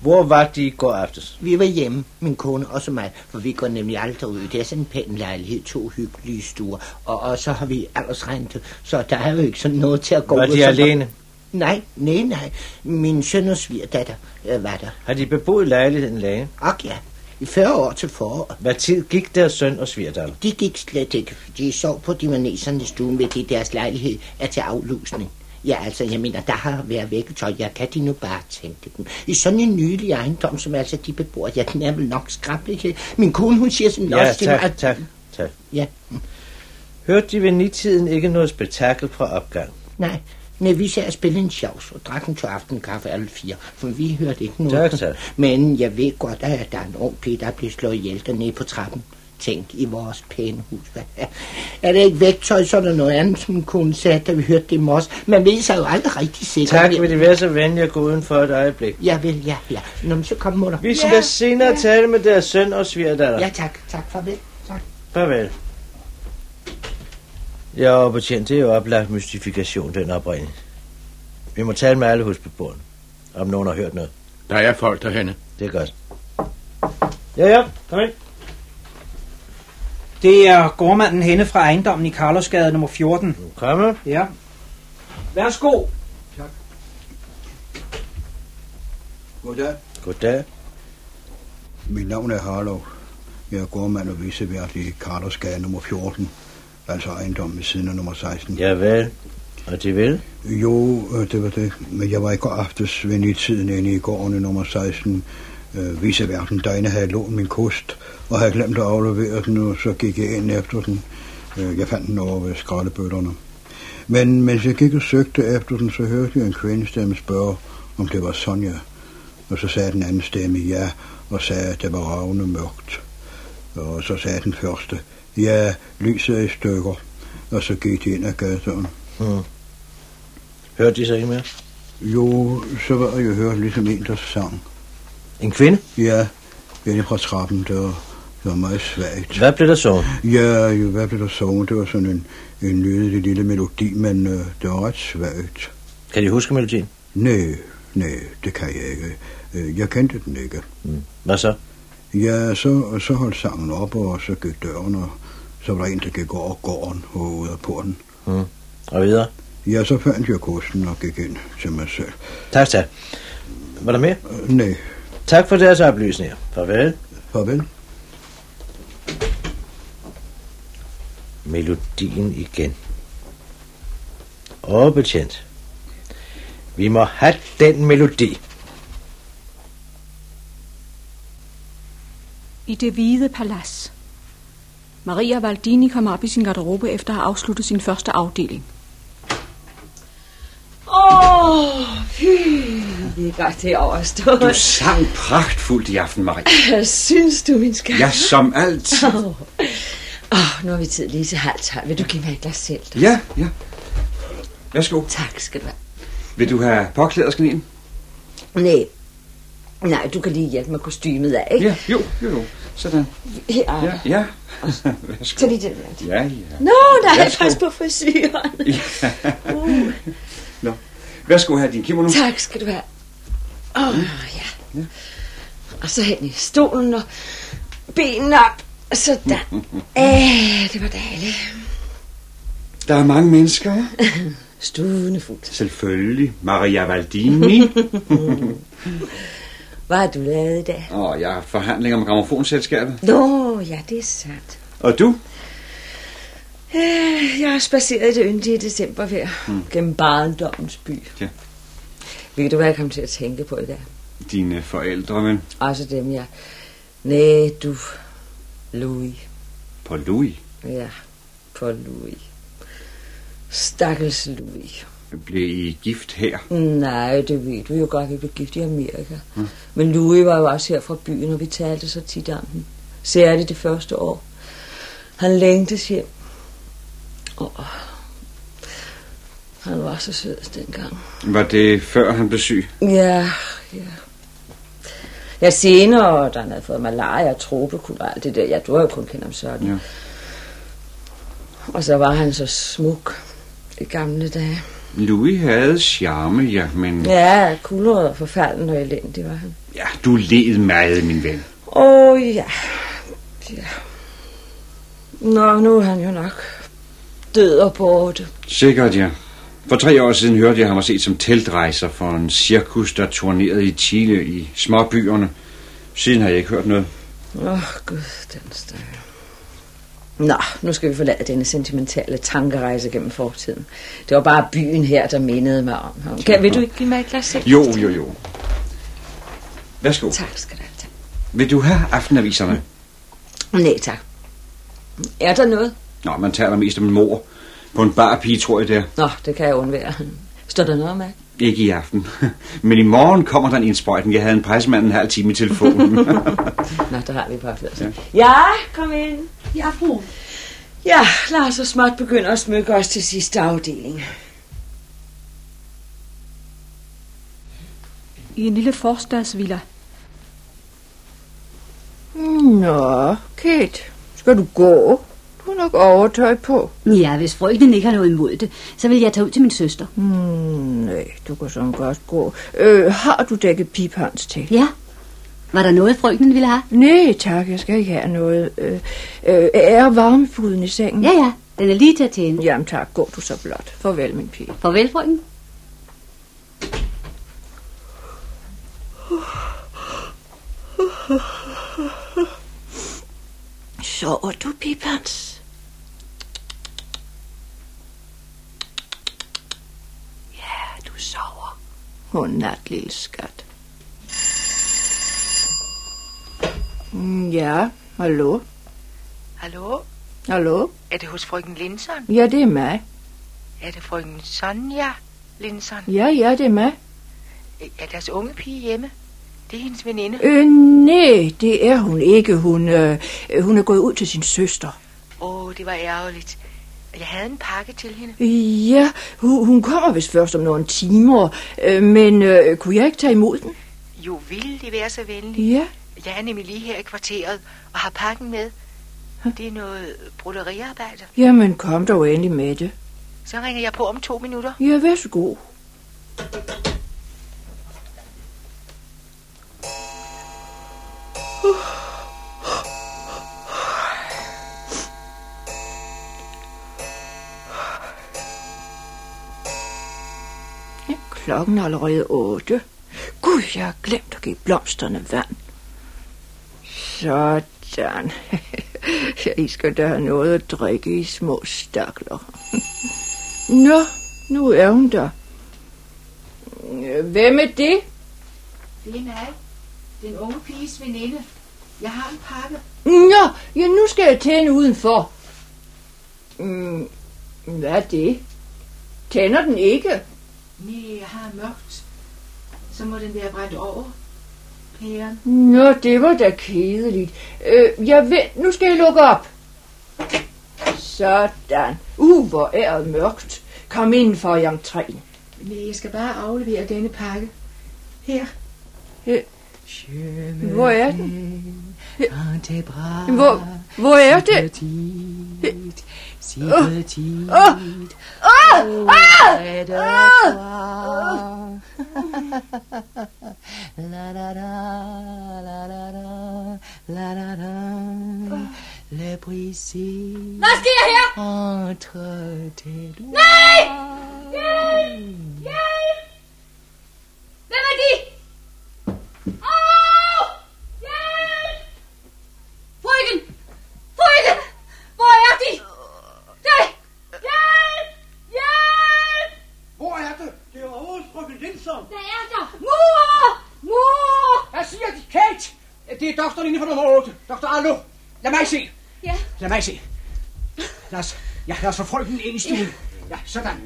Speaker 14: Hvor var de i går aftes?
Speaker 21: Vi var hjemme, min kone og så mig, for vi går nemlig aldrig ud. Det er sådan en pæn lejlighed, to hyggelige stuer, og, og så har vi aldersrente, så der er jo ikke sådan noget til at gå
Speaker 14: Var
Speaker 21: ud.
Speaker 14: de
Speaker 21: så-
Speaker 14: alene?
Speaker 21: Nej, nej, nej. Min søn og svigerdatter øh, var der.
Speaker 14: Har de beboet lejligheden længe?
Speaker 21: Og ja, i 40 år til forår.
Speaker 14: Hvad tid gik deres søn og svigerdatter?
Speaker 21: De gik slet ikke. De sov på dimanesernes stue, ved det deres lejlighed er til aflusning. Ja, altså, jeg mener, der har været vækketøj. Jeg kan de nu bare tænke dem. I sådan en nydelig ejendom, som altså de bebor, ja, den er vel nok skræmmelig. Min kone, hun siger sådan
Speaker 14: Ja,
Speaker 21: også til mig,
Speaker 14: tak, tak, tak.
Speaker 21: Ja.
Speaker 14: Hørte de ved nitiden ikke noget spektakel fra opgang?
Speaker 21: Nej, nej, vi sad og spillede en sjovs og drak en tør aftenkaffe alle fire, for vi hørte ikke noget.
Speaker 14: Tak, tak.
Speaker 21: Men jeg ved godt, at der er en ung pige, der er blevet slået ihjel dernede på trappen. Tænk i vores pæne hus. Hvad? Er det ikke vægtøj, så er der noget andet, som kunne sagde, da vi hørte det i morges. Man ved sig jo aldrig rigtig sikkert.
Speaker 14: Tak, vil de være så venlige at gå uden for et øjeblik?
Speaker 21: Ja, vel, ja, ja. Nå, men så kom mutter.
Speaker 14: Vi skal
Speaker 21: ja,
Speaker 14: senere
Speaker 21: ja.
Speaker 14: tale med deres søn og svigerdatter.
Speaker 21: Ja, tak. Tak, farvel. Tak.
Speaker 14: Farvel. Ja, og betjent, det er jo oplagt mystifikation, den opringning. Vi må tale med alle husbeboerne, om nogen har hørt noget.
Speaker 9: Der er folk derhenne.
Speaker 14: Det er godt. Ja, ja, kom ind.
Speaker 15: Det er gårdmanden henne fra ejendommen i Carlosgade nummer 14.
Speaker 14: Kom
Speaker 15: Ja. Værsgo.
Speaker 23: Goddag.
Speaker 14: Goddag.
Speaker 23: Mit navn er Harlov. Jeg er gårdmand og vicevært i Cartersgade nummer 14. Altså ejendommen ved siden af nummer 16.
Speaker 14: Ja vel. Og de vil?
Speaker 23: Jo, øh, det var det. Men jeg var i går aftes ved i tiden inde i gården nummer 16. Øh, viceværten derinde havde lånt min kost, og havde glemt at aflevere den, og så gik jeg ind efter den. Øh, jeg fandt den over ved skraldebøtterne. Men mens jeg gik og søgte efter den, så hørte jeg en kvindestemme spørge, om det var Sonja. Og så sagde den anden stemme ja, og sagde, at det var ravne mørkt. Og så sagde den første, ja, lyset i stykker. Og så gik de ind ad gadedøren.
Speaker 14: Hmm. Hørte de så ikke mere?
Speaker 23: Jo, så var jeg hørt ligesom en, der sang.
Speaker 14: En kvinde?
Speaker 23: Ja, inde fra trappen, det var, det var meget svagt.
Speaker 14: Hvad blev der sunget?
Speaker 23: Ja, jo, hvad blev der sunget? Det var sådan en, en lille, lille melodi, men øh, det var ret svagt.
Speaker 14: Kan de huske melodien?
Speaker 23: Nej, nej, det kan jeg ikke. Øh, Jeg kendte den ikke.
Speaker 14: Mm. Hvad så?
Speaker 23: Ja, så, så holdt sangen op, og så gik døren, og så var der en, der gik over gården og ud af porten.
Speaker 14: Mm. Og videre?
Speaker 23: Ja, så fandt jeg kosten og gik ind til mig selv.
Speaker 14: Tak, tak. Var der mere?
Speaker 23: Øh, nej.
Speaker 14: Tak for deres oplysninger. Farvel.
Speaker 23: Farvel.
Speaker 14: Melodien igen. Åh, betjent. Vi må have den melodi.
Speaker 4: I det hvide palads. Maria Valdini kom op i sin garderobe efter at have afsluttet sin første afdeling.
Speaker 2: Åh, oh, fy, vi er godt til overstået.
Speaker 13: Du sang pragtfuldt i aften, Marie.
Speaker 2: Synes du, min skat?
Speaker 13: Ja, som altid.
Speaker 2: Åh, oh. oh, nu har vi tid lige til halv tolv. Vil du give mig et glas selv?
Speaker 13: Ja, ja. Værsgo.
Speaker 2: Tak skal du have.
Speaker 13: Vil du have påklæder sknien?
Speaker 2: Nej. Nej, du kan lige hjælpe med kostymet af, ikke?
Speaker 13: Ja, jo, jo, jo. Sådan.
Speaker 2: Her.
Speaker 13: Ja, ja. Værsgo.
Speaker 2: Så lige den der.
Speaker 13: Ja, ja.
Speaker 2: Nå, der er
Speaker 13: Værsgo.
Speaker 2: faktisk på frisyren.
Speaker 13: Ja.
Speaker 2: Uh.
Speaker 13: Nå. Værsgo her din kimono.
Speaker 2: Tak skal du have. Åh, oh, ja. Og så hen i stolen og benene op. Sådan. Æh, det var dejligt.
Speaker 13: Der er mange mennesker.
Speaker 2: Stuende fuldt.
Speaker 13: Selvfølgelig. Maria Valdini.
Speaker 2: Hvad har du lavet i dag?
Speaker 13: Og jeg har forhandlinger med gramofonselskabet.
Speaker 2: Nå, ja, det er sandt.
Speaker 13: Og du?
Speaker 2: Øh, Jeg har spaceret i det yndige decembervejr
Speaker 13: Mm.
Speaker 2: gennem barndommens by.
Speaker 13: Ja.
Speaker 2: Ved du, hvad jeg kom til at tænke på i dag?
Speaker 13: Dine forældre, men
Speaker 2: Også dem, jeg... Nej, du... Louis.
Speaker 13: på Louis.
Speaker 2: Ja, på Louis. Stakkels Louis.
Speaker 13: Blev I gift her?
Speaker 2: Nej, det ved du jo godt, vi blev gift i Amerika.
Speaker 13: Mm.
Speaker 2: Men Louis var jo også her fra byen, og vi talte så tit om den. Særligt det første år. Han længtes hjem. Og han var så sød dengang.
Speaker 13: Var det før han blev syg?
Speaker 2: Ja, ja. Ja, senere, da han havde fået malaria og tropekulde og alt det der. Ja, du har jo kun kendt ham sådan.
Speaker 13: Ja.
Speaker 2: Og så var han så smuk i gamle dage.
Speaker 13: Louis havde charme, ja, men...
Speaker 2: Ja, kulder og forfalden og elendig var han.
Speaker 13: Ja, du led meget, min ven.
Speaker 2: Åh, oh, ja. ja. Nå, nu er han jo nok død og borte.
Speaker 13: Sikkert, ja. For tre år siden hørte jeg ham set som teltrejser for en cirkus, der turnerede i Chile i småbyerne. Siden har jeg ikke hørt noget.
Speaker 2: Åh, oh, gud, den støj. Nå, nu skal vi forlade denne sentimentale tankerejse gennem fortiden. Det var bare byen her, der mindede mig om ham. Kan, vil du ikke give mig et glas selv?
Speaker 13: Jo, jo, jo. Værsgo.
Speaker 2: Tak skal du have.
Speaker 13: Vil du have aftenaviserne?
Speaker 2: Nej, tak. Er der noget?
Speaker 13: Nå, man taler mest om en mor. På en bar pige, tror jeg det er.
Speaker 2: Nå, det kan jeg undvære. Står der noget med?
Speaker 13: Ikke i aften. Men i morgen kommer der en indsprøjtning. Jeg havde en pressemand en halv time i telefonen.
Speaker 2: Nå, der har vi bare ja. ja, kom ind.
Speaker 12: Ja, fru.
Speaker 2: Ja, lad os så småt begynde at smykke os til sidste afdeling.
Speaker 4: I en lille forstadsvilla.
Speaker 8: Nå, Kate, skal du gå? Du er nok overtøj på.
Speaker 24: Ja, hvis frøkenen ikke har noget imod det, så vil jeg tage ud til min søster.
Speaker 8: Hmm, nej, du kan sådan godt gå. Øh, har du dækket piphans til?
Speaker 24: Ja. Var der noget, frøkenen ville have?
Speaker 8: Nej, tak, jeg skal ikke have noget. Øh, øh, er varmefuden i sengen?
Speaker 24: Ja, ja, den er lige til at tænde.
Speaker 8: Jamen tak, gå du så blot. Farvel, min pige.
Speaker 24: Farvel, frøken.
Speaker 8: Sover du, Pipans? Ja, du sover. Godnat, lille skat. Ja, hallo?
Speaker 7: Hallo?
Speaker 8: Hallo?
Speaker 7: Er det hos frøken Linson?
Speaker 8: Ja, det er mig.
Speaker 7: Er det frøken Sonja Linson?
Speaker 8: Ja, ja, det er mig.
Speaker 7: Er deres unge pige hjemme? Det er hendes veninde.
Speaker 8: Øh, nej, det er hun ikke. Hun, øh, hun er gået ud til sin søster.
Speaker 7: Åh, oh, det var ærgerligt. Jeg havde en pakke til hende.
Speaker 8: Ja, hun, hun kommer vist først om nogle timer, øh, men øh, kunne jeg ikke tage imod den?
Speaker 7: Jo, ville det være så venlig.
Speaker 8: Ja.
Speaker 7: Jeg er nemlig lige her i kvarteret og har pakken med. Det er noget broderiarbejde.
Speaker 8: Jamen, kom dog endelig med det.
Speaker 7: Så ringer jeg på om to minutter.
Speaker 8: Ja, værsgo. Ja, klokken er allerede otte. Gud, jeg har glemt at give blomsterne vand. Sådan. I skal da have noget at drikke i små stakler. Nå, nu er hun der. Hvem er det?
Speaker 7: Det er mig. Den unge piges veninde. Jeg har en pakke.
Speaker 8: Nå, ja, nu skal jeg tænde udenfor. Mm, hvad er det? Tænder den ikke?
Speaker 7: Nej, jeg har mørkt. Så må den være brændt over. Pæren.
Speaker 8: Nå, det var da kedeligt. Øh, jeg ved, nu skal jeg lukke op. Sådan. Uh, hvor er det mørkt. Kom ind for i entréen.
Speaker 7: Nej, jeg skal bare aflevere denne pakke. Her.
Speaker 8: Her. Hvor er den? Hvor, hvor er det?
Speaker 25: Si
Speaker 8: Åh,
Speaker 25: petit,
Speaker 8: åh, åh,
Speaker 25: auprès de
Speaker 8: ah,
Speaker 25: toi. La la la, la la la, la la la. Le brise
Speaker 24: Hvad sker her?
Speaker 25: entre tes doigts.
Speaker 24: Nej! Hjælp! Hjælp! Hvem er de? Åh! Hjælp! Frøken! Frøken! Hvor er de? Nej! Hjælp! Hjælp!
Speaker 11: Hvor er det? Det er over hos frøken Linson.
Speaker 24: Hvad er der? Mor! Mor!
Speaker 11: Hvad siger de? Kate! Det er doktoren inde for nummer 8. Dr. Arlo. Lad mig se.
Speaker 24: Ja.
Speaker 11: Lad mig se. Lad os, ja, lad os få frøken ind i stuen. Ja, sådan.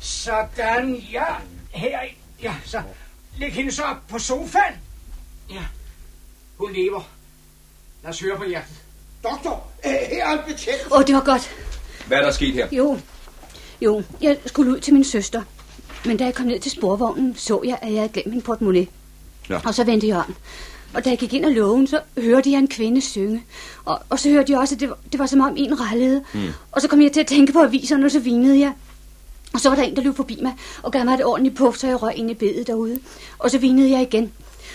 Speaker 11: Sådan, ja. Her, ja, så. Læg hende så op på sofaen. Ja, hun lever. Lad os høre på hjertet. Doktor, øh, her er en betjent.
Speaker 24: Åh, det var godt.
Speaker 19: Hvad er der sket her?
Speaker 24: Jo, jo, jeg skulle ud til min søster. Men da jeg kom ned til sporvognen, så jeg, at jeg havde glemt min portemonnaie.
Speaker 19: Nå.
Speaker 24: Og så vendte jeg om. Og da jeg gik ind ad lågen, så hørte jeg en kvinde synge. Og, og så hørte jeg også, at det var, det var som om en rallede.
Speaker 19: Mm.
Speaker 24: Og så kom jeg til at tænke på aviserne, og så vinede jeg. Og så var der en, der løb forbi mig og gav mig et ordentligt puff, så jeg røg ind i bedet derude. Og så vinede jeg igen.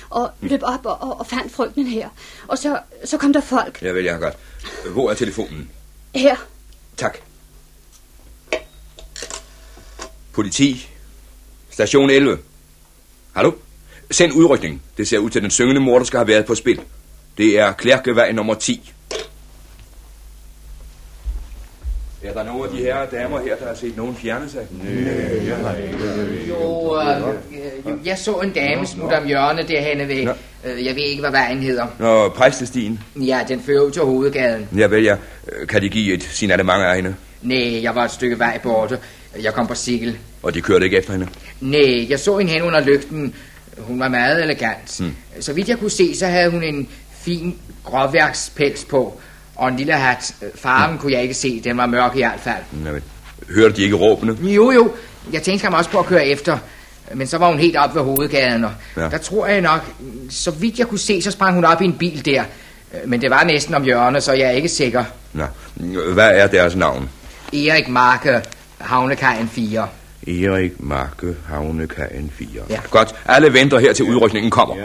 Speaker 24: Og løb op og, og, og fandt frygten her. Og så, så kom der folk
Speaker 19: Jeg vil jeg godt. Hvor er telefonen?
Speaker 24: her.
Speaker 19: Tak. Politi. Station 11. Hallo? Send udrykning. Det ser ud til, at den syngende mor, der skal have været på spil. Det er Klærkevej nummer 10. Er der nogle af de her damer her, der har set nogen fjerne sig? Nej, jeg har ikke.
Speaker 26: Jo, øh, jeg så en dame smutte om hjørnet derhenne ved,
Speaker 19: Nå.
Speaker 26: øh, jeg ved ikke, hvad vejen hedder.
Speaker 19: Nå, præstestien.
Speaker 26: Ja, den fører ud til hovedgaden.
Speaker 19: Ja, vel, ja. Øh, Kan de give et signalement af hende?
Speaker 26: Nej, jeg var et stykke vej borte. Jeg kom på cykel.
Speaker 19: Og de kørte ikke efter hende?
Speaker 26: Nej, jeg så hende hen under lygten. Hun var meget elegant.
Speaker 19: Hmm.
Speaker 26: Så vidt jeg kunne se, så havde hun en fin gråværkspels på. Og en lille hat. Farven kunne jeg ikke se, den var mørk i hvert fald.
Speaker 19: Vel. Hørte de ikke råbene?
Speaker 26: Jo, jo. Jeg tænkte ham også på at køre efter. Men så var hun helt op ved hovedgaden, og
Speaker 19: Ja.
Speaker 26: der tror jeg nok, så vidt jeg kunne se, så sprang hun op i en bil der. Men det var næsten om hjørnet, så jeg er ikke sikker.
Speaker 19: Nå, hvad er deres navn?
Speaker 26: Erik Marke, Havnekajen 4.
Speaker 19: Erik Marke, Havnekajen 4.
Speaker 26: Ja.
Speaker 19: Godt, alle venter her til udrykningen kommer.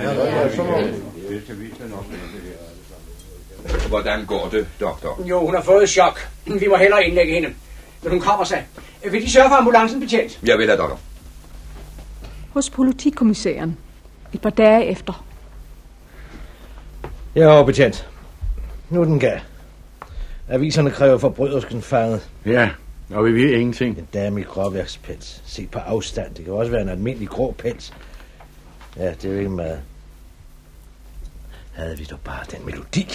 Speaker 19: Hvordan går det, doktor?
Speaker 11: Jo, hun har fået et chok. Vi må hellere indlægge hende. Men hun kommer sig. Vil de sørge for ambulancen betjent?
Speaker 19: Jeg vil have doktor.
Speaker 4: Hos politikommissæren. Et par dage efter.
Speaker 14: Er betjent. Nu er den gal. Aviserne kræver forbrydersken fanget.
Speaker 9: Ja, og vi ved ingenting.
Speaker 14: En dame i gråværkspels. Se på afstand. Det kan også være en almindelig grå pels. Ja, det er jo ikke meget. Havde vi dog bare den melodi.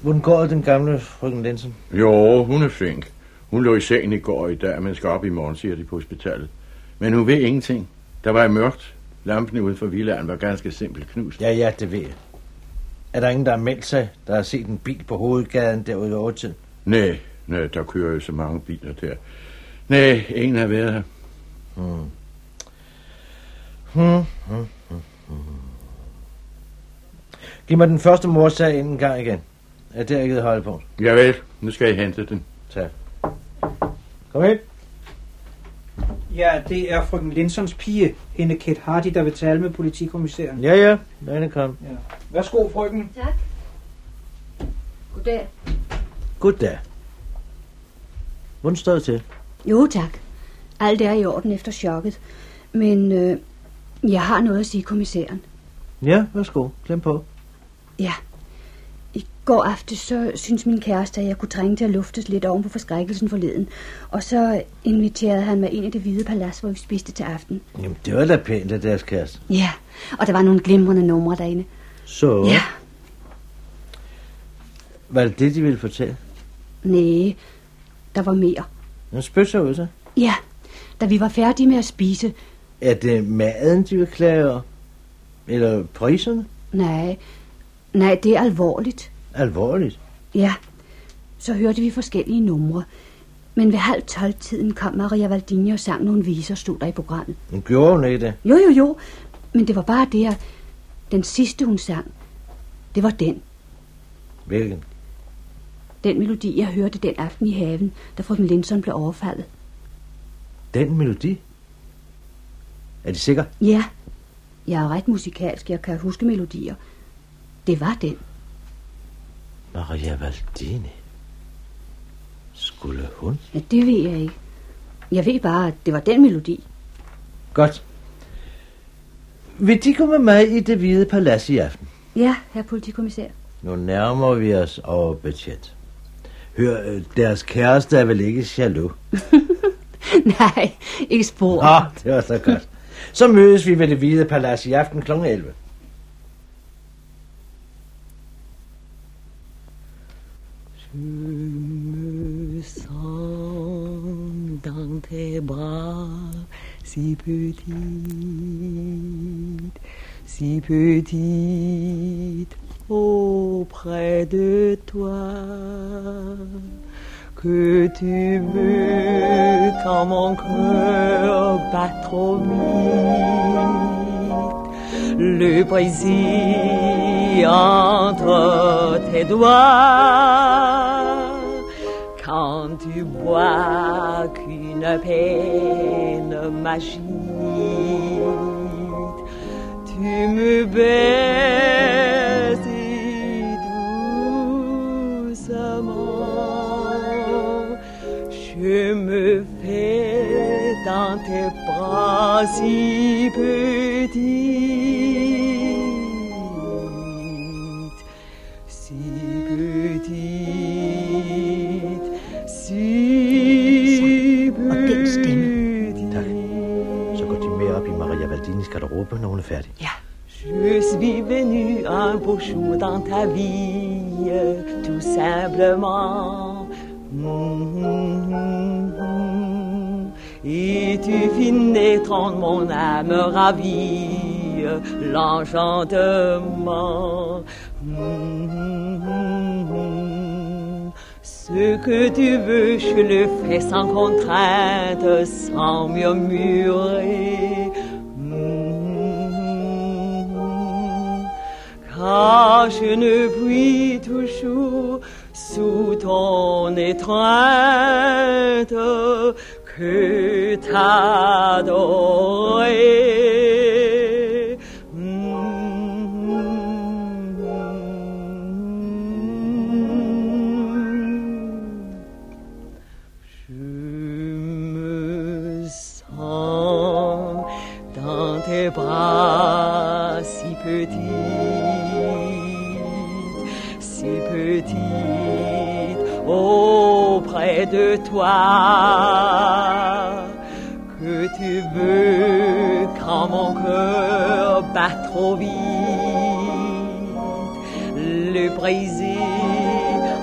Speaker 14: Hvordan går den gamle frøken Lensen?
Speaker 9: Jo, hun er flink. Hun lå i sengen i går i dag, men skal op i morgen, siger de på hospitalet. Men hun ved ingenting. Der var mørkt. Lampen ude for villaen var ganske simpelt knust.
Speaker 14: Ja, ja, det ved jeg. Er der ingen, der har meldt sig, der har set en bil på hovedgaden derude i overtid?
Speaker 9: Nej, nej, der kører jo så mange biler der. Nej, ingen har været her.
Speaker 14: Hmm. Hmm, hmm, hmm, hmm. Giv mig den første morsag en gang igen. Er det ikke et højdepunkt?
Speaker 9: Jeg ved, nu skal jeg hente den.
Speaker 14: Tak. Kom ind.
Speaker 15: Ja, det er frøken Linsons pige, hende Kate Hardy, der vil tale med politikommissæren.
Speaker 14: Ja, ja. Lad kom.
Speaker 15: Ja. Værsgo, frøken.
Speaker 24: Tak. Goddag.
Speaker 14: Goddag. Hvordan står det til?
Speaker 24: Jo, tak. Alt er i orden efter chokket. Men øh, jeg har noget at sige kommissæren.
Speaker 14: Ja, værsgo. Glem på.
Speaker 24: Ja. I går aftes, så synes min kæreste, at jeg kunne trænge til at luftes lidt oven på forskrækkelsen forleden. Og så inviterede han mig ind i det hvide palads, hvor vi spiste til aften.
Speaker 14: Jamen, det var da pænt af deres kæreste.
Speaker 24: Ja, og der var nogle glimrende numre derinde.
Speaker 14: Så?
Speaker 24: Ja.
Speaker 14: Var det det, de ville fortælle?
Speaker 24: Nej, der var mere.
Speaker 14: Ud så.
Speaker 24: Ja, da vi var færdige med at spise,
Speaker 14: Er det maden, de vil klage over? Eller priserne?
Speaker 24: nej, nej, det er alvorligt.
Speaker 14: Alvorligt.
Speaker 24: Ja, så hørte vi forskellige numre. Men ved halv tolv-tiden kom Maria Valdini og sang nogle viser, stod der i programmet.
Speaker 14: Men gjorde hun ikke det?
Speaker 24: Jo, jo, jo, men det var bare det, at den sidste, hun sang, det var den.
Speaker 14: Hvilken?
Speaker 24: Den melodi, jeg hørte den aften i haven, da frøken Linson blev overfaldet.
Speaker 14: Den melodi? Er de sikre?
Speaker 24: Ja, jeg er ret musikalsk, jeg kan huske melodier. Det var den.
Speaker 14: Maria Valdini. Skulle hun?
Speaker 24: Ja, det ved jeg ikke. Jeg ved bare, at det var den melodi.
Speaker 14: Godt. Vil de komme med mig i det hvide palads i aften?
Speaker 24: Ja, herr politikommissær.
Speaker 14: Nu nærmer vi os over betjent. Hør, øh, deres kæreste er vel ikke jaloux?
Speaker 24: Nej, ikke spor.
Speaker 14: Ah, det var så godt. Så mødes vi ved det hvide palads i aften kl. 11.
Speaker 2: Je me sens dans tes bras si petite, si petite auprès de toi. Que tu veux quand mon cœur bat trop vite. Le brésil entre tes doigts. Quand tu bois qu'une peine magique tu me baises je me fais dans tes bras si petite, si petite, si
Speaker 14: Tak. Så går de med op i Maria Valdinis garderobe, når hun er færdig.
Speaker 24: Ja.
Speaker 2: Je suis venu un beau jour dans ta vie, tout simplement. Et tu naître en mon âme ravie, l'enchantement. Ce que tu veux, je le fais sans contrainte, sans murmurer. Ah, je ne puis toujours sous ton étreinte que t'adorer. Toi. Que tu veux quand mon cœur bat trop vite le briser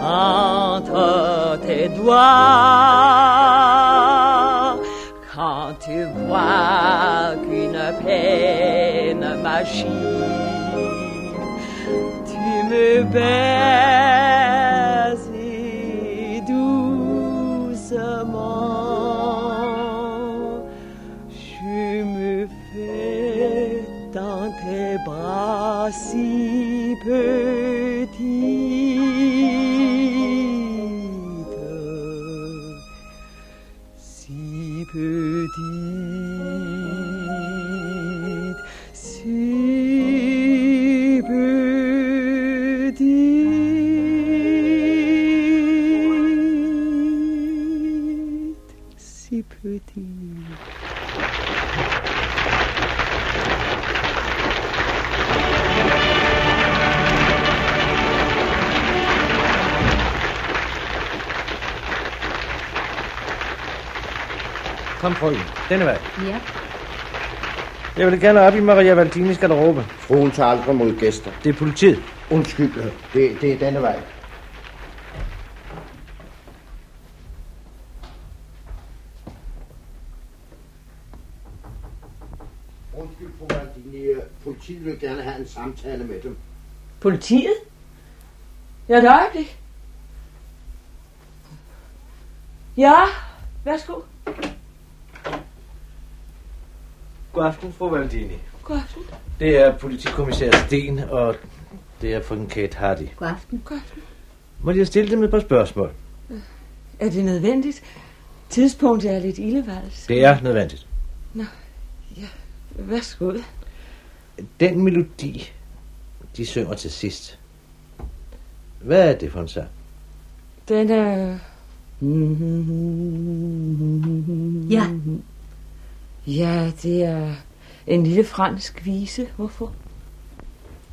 Speaker 2: entre tes doigts. Quand tu vois qu'une peine machine tu me baises si
Speaker 14: Kom, frøken. Denne vej.
Speaker 24: Ja.
Speaker 14: Jeg vil gerne op i Maria Valdinis garderobe.
Speaker 27: Fruen tager aldrig mod gæster.
Speaker 14: Det er politiet.
Speaker 27: Undskyld, det, det er denne vej. Undskyld, fru Valdini. Politiet vil gerne have en samtale med dem.
Speaker 28: Politiet? Ja, et øjeblik. Ja, værsgo.
Speaker 14: God aften, fru Valdini.
Speaker 28: God aften.
Speaker 14: Det er politikommissær Sten, og det er frøken Kate Hardy.
Speaker 24: God aften.
Speaker 28: God aften.
Speaker 14: Må jeg stille dem et par spørgsmål?
Speaker 28: Er det nødvendigt? Tidspunktet er lidt ildevalgt.
Speaker 14: Det er nødvendigt.
Speaker 28: Nå, ja, værsgo.
Speaker 14: Den melodi, de synger til sidst. Hvad er det for en sang?
Speaker 28: Den er...
Speaker 24: Ja.
Speaker 28: Ja, det er en lille fransk vise. Hvorfor?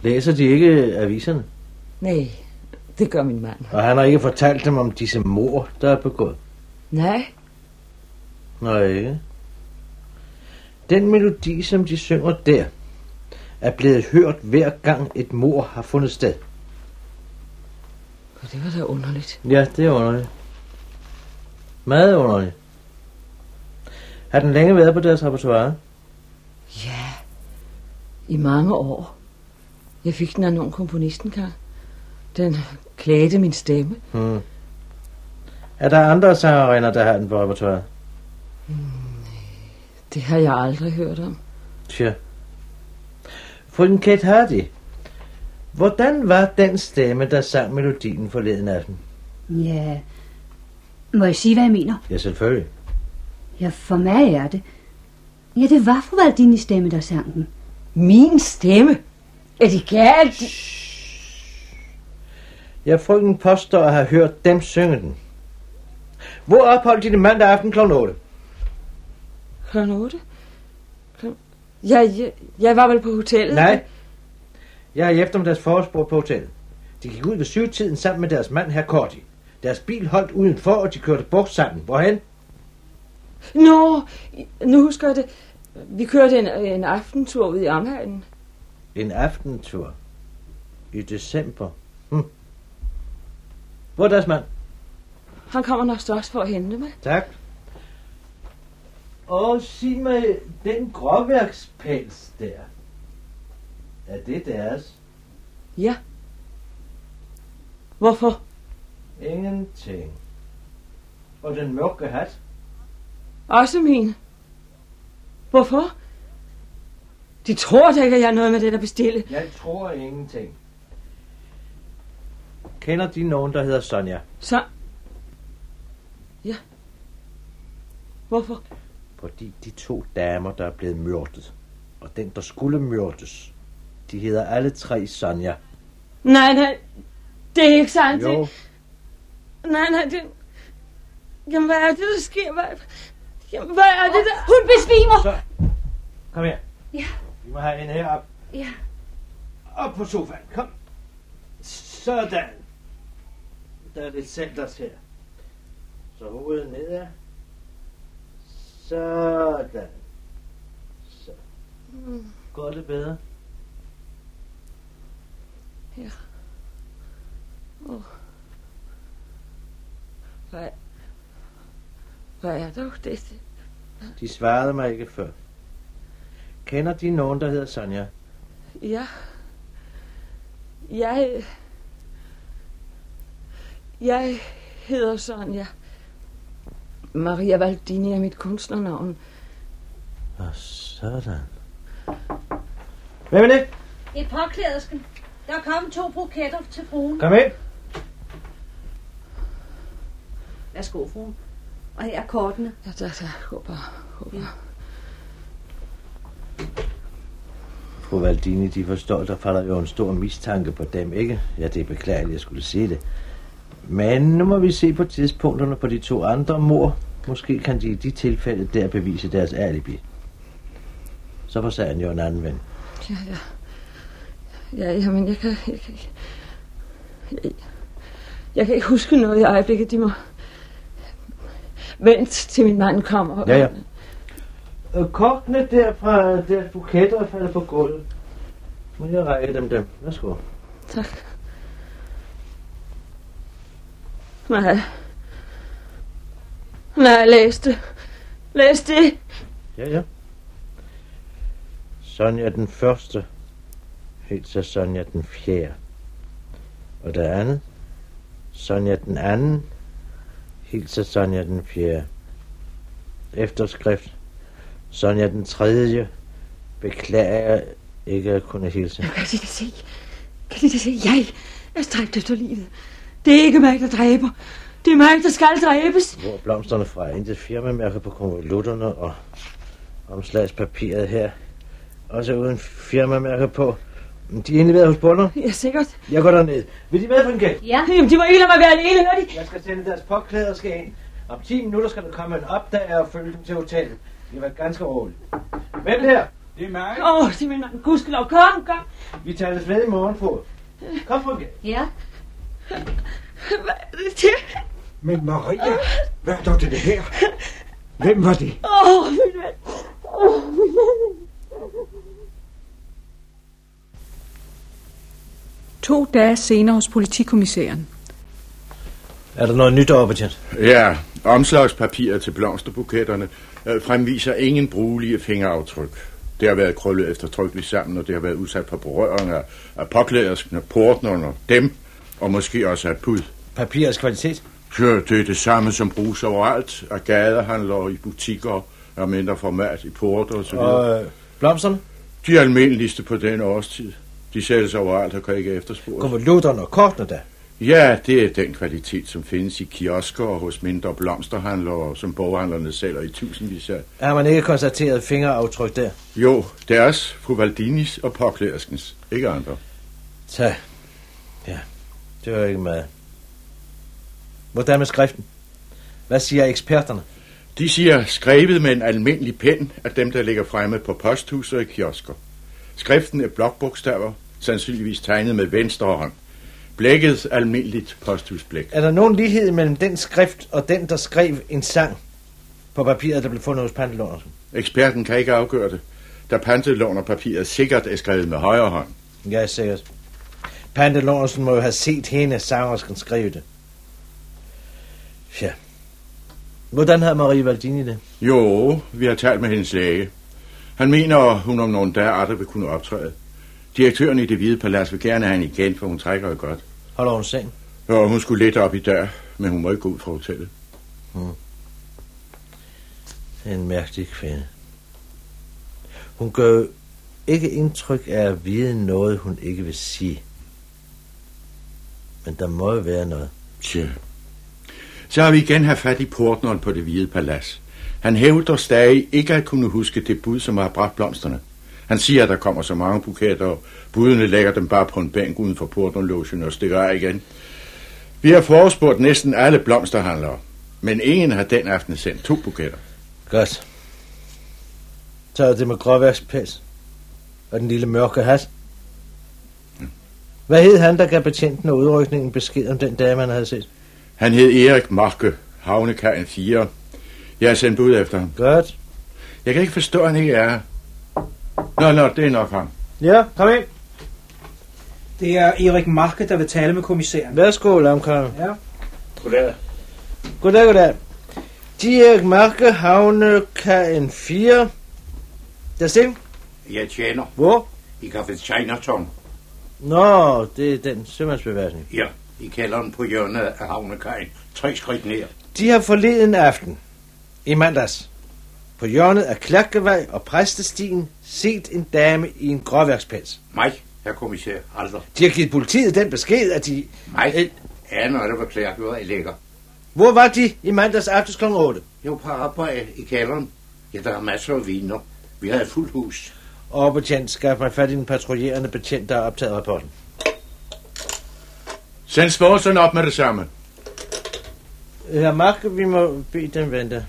Speaker 14: Læser de ikke aviserne?
Speaker 28: Nej, det gør min mand.
Speaker 14: Og han har ikke fortalt dem om disse mor, der er begået?
Speaker 28: Nej,
Speaker 14: Nej, ikke. Den melodi, som de synger der, er blevet hørt hver gang et mor har fundet sted.
Speaker 28: og det var da underligt.
Speaker 14: Ja, det er underligt. Meget underligt. Har den længe været på deres repertoire?
Speaker 28: Ja, i mange år. Jeg fik den af nogen komponisten engang. Den klædte min stemme.
Speaker 14: Hmm. Er der andre sangerinder, der har den på repertoire?
Speaker 28: Det har jeg aldrig hørt om.
Speaker 14: Tja. Frøken Kate Hardy, hvordan var den stemme, der sang melodien forleden aften?
Speaker 24: Ja. Må jeg sige, hvad jeg mener?
Speaker 14: Ja, selvfølgelig.
Speaker 24: Ja, for mig er det. Ja, det var fru Valdinis stemme, der sang den.
Speaker 28: Min stemme? Er det galt?
Speaker 14: Jeg frygten påstår at have hørt dem synge den. Hvor opholdt de det mandag aften kl. 8?
Speaker 28: Klokken 8? Klok... Ja, jeg, jeg var vel på hotellet?
Speaker 14: Nej. Jeg er i eftermiddags forespor på hotellet. De gik ud ved syvtiden sammen med deres mand, herr Cordy. Deres bil holdt udenfor, og de kørte bort sammen. Hvorhen?
Speaker 28: Nå, nu husker jeg det. Vi kørte en, en aftentur ud i omegnen.
Speaker 14: En aftentur. I december. Hm. Hvor er deres mand?
Speaker 28: Han kommer nok straks for at hente mig.
Speaker 14: Tak. Og sig mig, den gråværkspels der. Er det deres?
Speaker 28: Ja. Hvorfor?
Speaker 14: Ingenting. Og den mørke hat?
Speaker 28: Også min. Hvorfor? De tror da ikke, at jeg har noget med det at bestille.
Speaker 14: Jeg tror ingenting. Kender de nogen, der hedder Sonja?
Speaker 2: Så... Ja. Hvorfor?
Speaker 14: Fordi de to damer, der er blevet myrdet, og den, der skulle myrdes, de hedder alle tre Sonja.
Speaker 2: Nej, nej. Det er ikke sandt.
Speaker 14: Jo.
Speaker 2: Det... Nej, nej, det... Jamen, hvad er det, der sker? Hvad, Jamen, hvad er det der?
Speaker 24: Hun besvimer!
Speaker 14: Så, kom her.
Speaker 24: Ja.
Speaker 14: Vi må have hende herop.
Speaker 24: Ja.
Speaker 14: Op på sofaen. Kom. Sådan. Der er lidt centers her. Så hovedet nedad. Sådan. Så.
Speaker 2: Mm.
Speaker 14: Går det bedre?
Speaker 2: Ja. Oh. Hvad, hvad er dog det?
Speaker 14: De svarede mig ikke før. Kender de nogen, der hedder Sonja?
Speaker 2: Ja. Jeg... Jeg hedder Sonja. Maria Valdini er mit kunstnernavn.
Speaker 14: Og sådan. Hvem er det?
Speaker 16: Et påklædersken. Der er kommet to buketter til fruen.
Speaker 14: Kom ind.
Speaker 16: Værsgo, fruen. Og her er kortene.
Speaker 2: Ja, der, der. Bare. Gå bare.
Speaker 14: Fru Valdini, de forstår, der falder jo en stor mistanke på dem, ikke? Ja, det er beklageligt, jeg skulle sige det. Men nu må vi se på tidspunkterne på de to andre mor. Måske kan de i de tilfælde der bevise deres alibi. Så får sagen jo en anden ven.
Speaker 2: Ja, ja. Ja, jamen, jeg kan... Jeg kan, ikke- jeg, jeg kan ikke huske noget i øjeblikket. De må... Vent til min mand kommer.
Speaker 14: Ja, ja. Øh, Kortene der fra deres buketter er faldet på gulvet. Må jeg række dem dem? Værsgo.
Speaker 2: Tak. Nej. Nej, læs det. Læs det.
Speaker 14: Ja, ja. Sonja den første. Hilser Sonja den fjerde. Og det andet. Sonja den anden. Hilser Sonja den fjerde. Efterskrift. Sonja den tredje. Beklager ikke at kunne hilse.
Speaker 2: Kan de det se? Kan de det se? Jeg er stræbt efter livet. Det er ikke mig, der dræber. Det er mig, der skal dræbes.
Speaker 14: Hvor er blomsterne fra? Intet firmamærke på konvolutterne og omslagspapiret her. Også uden firmamærke på. De er indleveret hos Buller.
Speaker 2: Ja, sikkert.
Speaker 14: Jeg går derned. Vil de med, Funke?
Speaker 2: Ja. Jamen, de må ikke lade mig være alene, hør de?
Speaker 14: Jeg skal sende deres påklæder skal ind. Om 10 minutter skal der komme en opdager og følge dem til hotellet. Det var ganske roligt. Hvem der? Det er mig.
Speaker 2: Åh, oh, det er min mand. Gudskelov, kom, kom.
Speaker 14: Vi tales ved i morgen, fru. Kom, Funke.
Speaker 16: Ja.
Speaker 2: Hvad er det til?
Speaker 11: Men Maria, hvad er der til det her? Hvem var det?
Speaker 2: Åh, oh, min mand. Åh, oh, min mand.
Speaker 4: To dage senere hos politikommissæren.
Speaker 14: Er der noget nyt over, betjent?
Speaker 9: Ja, omslagspapiret til blomsterbuketterne øh, fremviser ingen brugelige fingeraftryk. Det har været krøllet eftertrykkeligt sammen, og det har været udsat for berøring af, af påklæderskene, portnerne, dem, og måske også af pud.
Speaker 14: Papirets kvalitet?
Speaker 9: Ja, det er det samme, som bruges overalt af gadehandlere i butikker af mindre format i porter og så videre.
Speaker 14: Og øh, blomsterne?
Speaker 9: De er almindeligste på den årstid. De sættes overalt og kan ikke efterspores.
Speaker 14: Konvolutterne og kortene der?
Speaker 9: Ja, det er den kvalitet, som findes i kiosker og hos mindre blomsterhandlere, som boghandlerne sælger i tusindvis af.
Speaker 14: Har man ikke konstateret fingeraftryk der?
Speaker 9: Jo, deres, fru Valdinis og påklæderskens, ikke andre.
Speaker 14: Så, ja, det var ikke meget. Hvordan med skriften? Hvad siger eksperterne?
Speaker 9: De siger skrevet med en almindelig pen af dem, der ligger fremme på posthus og i kiosker. Skriften er blokbogstaver, sandsynligvis tegnet med venstre hånd. Blækket almindeligt posthusblæk.
Speaker 14: Er der nogen lighed mellem den skrift og den, der skrev en sang på papiret, der blev fundet hos Pantelånersen?
Speaker 9: Eksperten kan ikke afgøre det, da pantelånerpapiret sikkert er skrevet med højre hånd.
Speaker 14: Ja, sikkert. Pantelånersen må jo have set hende, sangersken skrive det. Ja. Hvordan har Marie Valdini det?
Speaker 9: Jo, vi har talt med hendes læge. Han mener, hun om nogle dage aldrig vil kunne optræde. Direktøren i det hvide palads vil gerne have hende igen, for hun trækker jo godt.
Speaker 14: Holder hun seng?
Speaker 9: Ja, hun skulle lidt op i dag, men hun må ikke gå ud fra hotellet.
Speaker 14: Hmm. En mærkelig kvinde. Hun gør jo ikke indtryk af at vide noget, hun ikke vil sige. Men der må jo være noget.
Speaker 9: Tja. Så har vi igen haft fat i portneren på det hvide palads. Han hævder stadig ikke at kunne huske det bud, som har bragt blomsterne. Han siger, at der kommer så mange buketter, og budene lægger dem bare på en bænk uden for portnerlogen og stikker af igen. Vi har forespurgt næsten alle blomsterhandlere, men ingen har den aften sendt to buketter.
Speaker 14: Godt. Så er det med gråværkspels. Og den lille mørke hat. Hvad hed han, der gav betjenten og udrykningen besked om den dame, han havde set?
Speaker 9: Han hed Erik Marke, havnekajen 4. Jeg har sendt bud efter ham.
Speaker 14: Godt.
Speaker 9: Jeg kan ikke forstå, at han ikke er. Nå, nå, det er nok ham.
Speaker 14: Ja, kom ind.
Speaker 15: Det er Erik Marke, der vil tale med kommissæren.
Speaker 14: Værsgo, Lamkar.
Speaker 15: Ja.
Speaker 9: Goddag.
Speaker 14: Goddag, goddag. De Erik Marke, havnekajen 4. Der ser
Speaker 9: Jeg tjener.
Speaker 14: Hvor?
Speaker 9: I Café Chinatown.
Speaker 14: Nå, det er den sømandsbeværsning.
Speaker 9: Ja, i kælderen på hjørnet af havnekajen. Tre skridt ned.
Speaker 14: De har forleden aften, i mandags, på hjørnet af Klærkevej og Præstestien, set en dame i en gråværkspels.
Speaker 9: Mig, herr kommissær, aldrig.
Speaker 14: De har givet politiet den besked, at de...
Speaker 9: Mig? Ja, når det var Klærkevej ligger.
Speaker 14: Hvor var de i mandags aftes kl. 8?
Speaker 9: Jo, på arbejde i kælderen. Ja, der er masser af viner. Vi har et fuldt hus.
Speaker 14: Og betjent, skaff mig fat i den patruljerende betjent, der har optaget rapporten.
Speaker 9: Send Svorsen op med det samme.
Speaker 14: Herr Mark, vi må bede dem vente.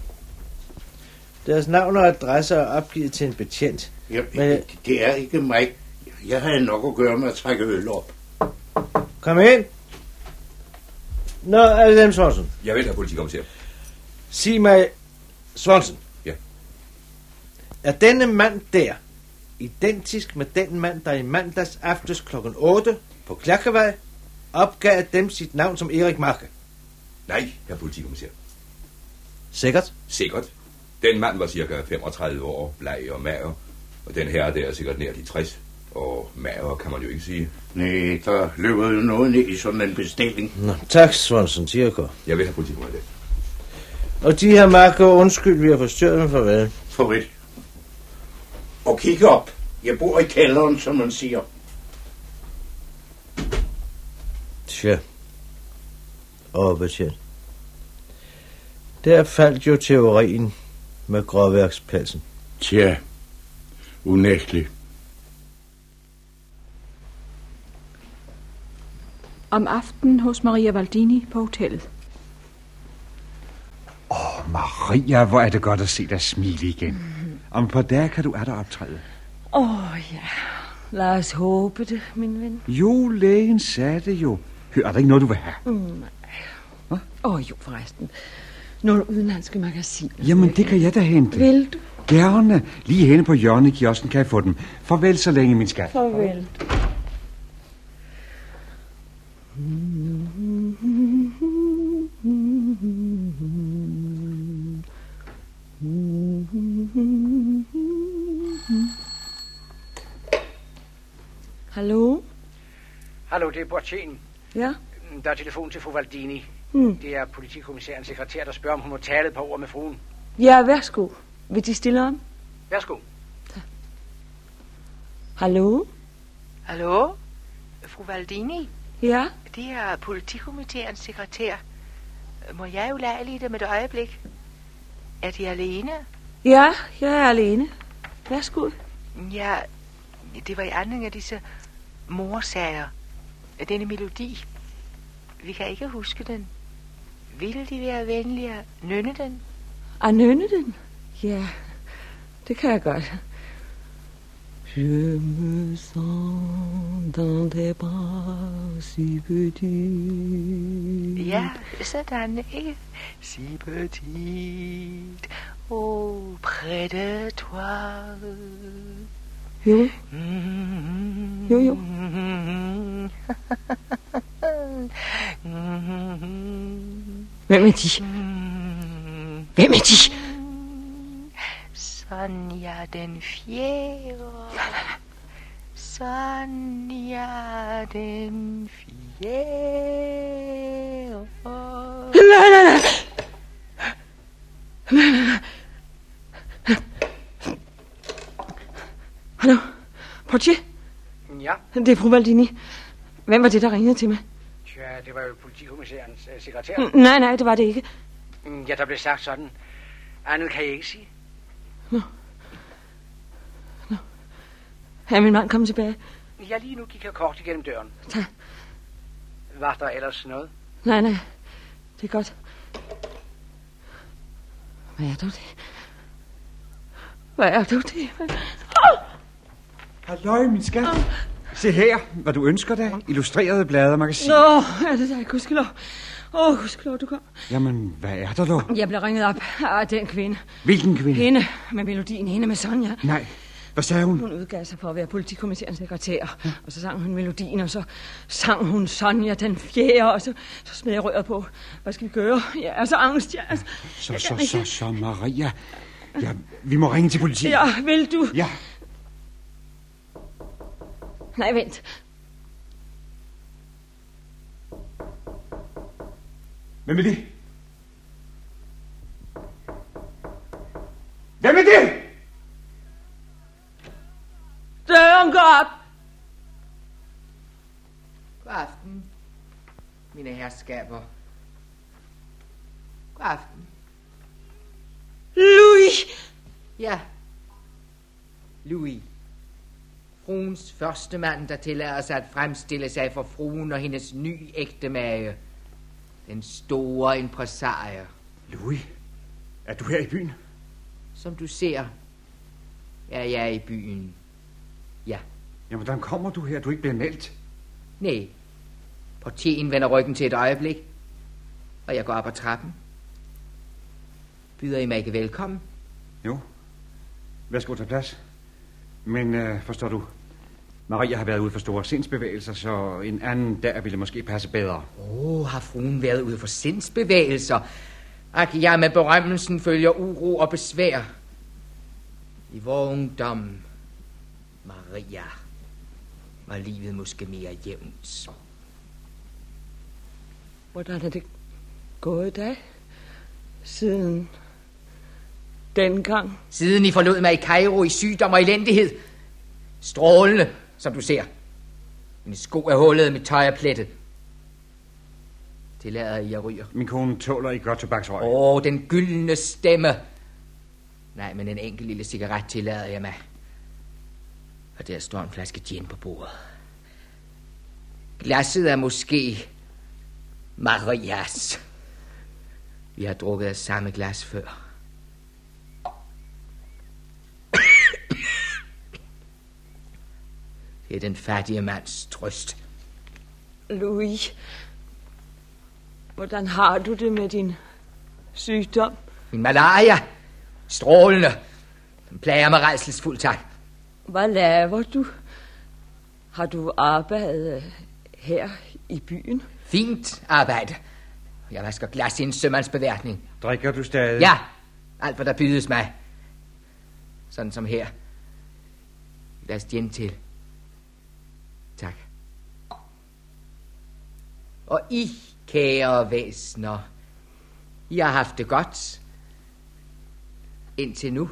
Speaker 14: Deres navn og adresse er opgivet til en betjent.
Speaker 9: Ja,
Speaker 14: Men-
Speaker 9: det er ikke mig. Jeg har nok at gøre med at trække øl op.
Speaker 14: Kom ind. Nå, er det dem, Swanson?
Speaker 19: Jeg vil have politikommissær.
Speaker 14: Sig mig, Swanson.
Speaker 19: Ja.
Speaker 14: Er denne mand der identisk med den mand, der i mandags aftes kl. 8 på Klærkevej opgav dem sit navn som Erik Marke?
Speaker 19: Nej, herr politikommissær.
Speaker 14: Sikkert?
Speaker 19: Sikkert. Den mand var cirka 35 år, bleg og mager. Og den her der er sikkert nær de 60. Og mager kan man jo ikke sige.
Speaker 9: Nej, der løber jo noget ned i sådan en bestilling.
Speaker 14: Nå, tak, Swanson, Tirko.
Speaker 19: Jeg vil have politikommissær.
Speaker 14: Og de her Marke, undskyld, vi har forstyrret dem farvel.
Speaker 9: Farvel. Og kig op. Jeg bor i kælderen, som man siger.
Speaker 14: Tja. Og betjent. Der faldt jo teorien med gråværkspelsen.
Speaker 9: Tja, unægteligt.
Speaker 4: Om aftenen hos Maria Valdini på hotellet.
Speaker 13: Åh, Maria, hvor er det godt at se dig smile igen. Om et par dage kan du er der optræde.
Speaker 2: Åh oh, ja, lad os håbe det, min ven.
Speaker 13: Jo, lægen sagde det jo. Hør, er der ikke noget, du vil have?
Speaker 2: Mm, nej. Åh oh, jo, forresten. Nogle udenlandske magasiner.
Speaker 13: Jamen, det kan jeg da hente.
Speaker 2: Vil du?
Speaker 13: Gerne. Lige henne på hjørnet i kiosken kan jeg få dem. Farvel så længe, min skat.
Speaker 2: Farvel. Hallo?
Speaker 11: Hallo, det er Bortjen.
Speaker 2: Ja?
Speaker 11: Der er telefon til fru Valdini.
Speaker 2: Mm.
Speaker 11: Det er politikommissærens sekretær, der spørger, om hun må tale et par ord med fruen.
Speaker 2: Ja, værsgo. Vil de stille om?
Speaker 11: Værsgo.
Speaker 2: Hallo?
Speaker 7: Hallo? Fru Valdini?
Speaker 2: Ja?
Speaker 7: Det er politikomiteens sekretær. Må jeg ulejlige dem et øjeblik? Er de alene?
Speaker 2: Ja, jeg er alene. Værsgo.
Speaker 7: Ja, det var i anledning af disse morsager. Denne melodi. Vi kan ikke huske den. Vil de være venlige at nynne den?
Speaker 2: At nynne den? Jeg godt. Je me sens dans tes bras si petit.
Speaker 7: Ja, sådan, ikke? Si petit, oh, près de toi.
Speaker 2: Jo. Jo, jo. Hvem er de? Hvem er de?
Speaker 7: Sonja den fjerde. Sonja den fjerde.
Speaker 2: Nej, nej, nej. Hallo? Portier?
Speaker 11: Ja,
Speaker 2: Det er fru Valdini. Hvem var det, der ringede til mig?
Speaker 11: Ja, det var jo politikommissærens uh, sekretær.
Speaker 2: Nej, nej, det var det ikke.
Speaker 11: Mm, Ja, der blev sagt sådan. Andet kan jeg ikke sige.
Speaker 2: Er min mand kommet tilbage?
Speaker 11: Ja, lige nu gik jeg kort igennem døren.
Speaker 2: Tak.
Speaker 11: Var der ellers noget?
Speaker 2: Nej, nej. Det er godt. Hvad er dog det? Hvad er dog det?
Speaker 13: Halløj, min skat. Se her, hvad du ønsker dig. Illustrerede blade og magasin.
Speaker 2: Nå, er det der? Gudskelov. Åh, oh, gudskelov, du kom.
Speaker 13: Jamen, hvad er der dog?
Speaker 2: Jeg blev ringet op af den kvinde.
Speaker 13: Hvilken kvinde?
Speaker 2: Hende med melodien, hende med Sonja.
Speaker 13: Nej, hvad sagde hun?
Speaker 2: Hun udgav sig for at være politikommissærens sekretær, og så sang hun melodien, og så sang hun Sonja den fjerde, og så, så smed jeg røret på. Hvad skal vi gøre? Jeg er så angst, jeg er så...
Speaker 13: Så, så, så,
Speaker 2: ikke-
Speaker 13: så, Maria. Ja, vi må ringe til politiet.
Speaker 2: Ja, vil du?
Speaker 13: Ja.
Speaker 2: Nej, vent.
Speaker 13: Hvem er det? Hvem er det?
Speaker 2: Døren går op!
Speaker 26: God aften, mine herskaber. God aften.
Speaker 2: Louis!
Speaker 26: Ja. Louis. Fruens første mand, der tillader sig at fremstille sig for fruen og hendes ny ægtemage. Den store impresarie.
Speaker 13: Louis, er du her i byen?
Speaker 26: Som du ser, er jeg i byen. Ja.
Speaker 13: Jamen, hvordan kommer du her? Du er ikke blevet meldt.
Speaker 26: Nej. Portien vender ryggen til et øjeblik, og jeg går op ad trappen. Byder I mig ikke velkommen?
Speaker 13: Jo. Værsgo, tage plads. Men øh, forstår du, Maria har været ude for store sindsbevægelser, så en anden der ville måske passe bedre.
Speaker 26: Åh, oh, har fruen været ude for sindsbevægelser? Ak, jeg med berømmelsen følger uro og besvær. I vor ungdom, Maria, var livet måske mere jævnt.
Speaker 2: Hvordan er det gået da? Siden dengang?
Speaker 26: Siden I forlod mig i Cairo i sygdom og elendighed. Strålende, som du ser. Mine sko er hullet, mit tøj er plettet. Tillader I, jeg ryger.
Speaker 13: Min kone tåler ikke godt tobaksrøg.
Speaker 26: Åh, oh, den gyldne stemme. Nej, men en enkelt lille cigaret tillader jeg mig. Og der står en flaske gin på bordet. Glasset er måske Marias. Vi har drukket af samme glas før. Det er den fattige mands trøst.
Speaker 2: Louis, hvordan har du det med din sygdom?
Speaker 26: Min malaria. Strålende. Den plager mig redselsfuldt, tak.
Speaker 2: Hvad laver du? Har du arbejdet her i byen?
Speaker 26: Fint arbejde. Jeg vasker glas i en sømandsbeværtning.
Speaker 13: Drikker du stadig?
Speaker 26: Ja, alt hvad der bydes mig. Sådan som her. Glas gin til. Og I, kære væsner, I har haft det godt. Indtil nu.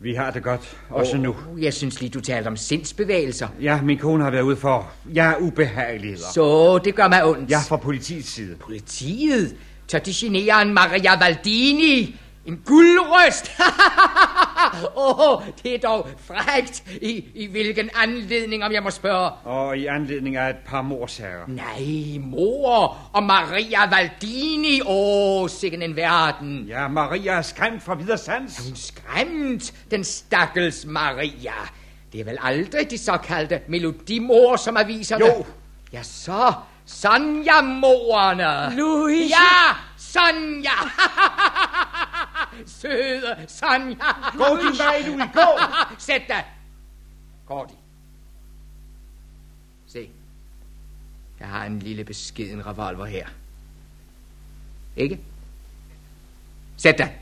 Speaker 13: Vi har det godt, også
Speaker 26: Åh,
Speaker 13: nu.
Speaker 26: Jeg synes lige, du talte om sindsbevægelser.
Speaker 13: Ja, min kone har været ude for, ja, ubehageligheder.
Speaker 26: Så det gør mig ondt.
Speaker 13: Ja, fra politiets side.
Speaker 26: Politiet? Tør de genere en Maria Valdini? En guldrøst? Åh, oh, det er dog frægt. I, I hvilken anledning, om jeg må spørge?
Speaker 13: Og i anledning af et par morsager.
Speaker 26: Nej, mor og Maria Valdini. Åh, oh, sikken en verden.
Speaker 13: Ja, Maria er skræmt fra videre sans.
Speaker 26: Er hun skræmt, den stakkels Maria? Det er vel aldrig de såkaldte melodimor, som aviserne...
Speaker 13: Jo.
Speaker 26: Ja, så. Sonja-morerne.
Speaker 2: Louis.
Speaker 26: Ja, Sonja. Søde Sonja.
Speaker 13: Gå din vej, Louis, gå.
Speaker 26: Sæt dig. Gordy. Se. Jeg har en lille beskeden revolver her. Ikke? Sæt dig.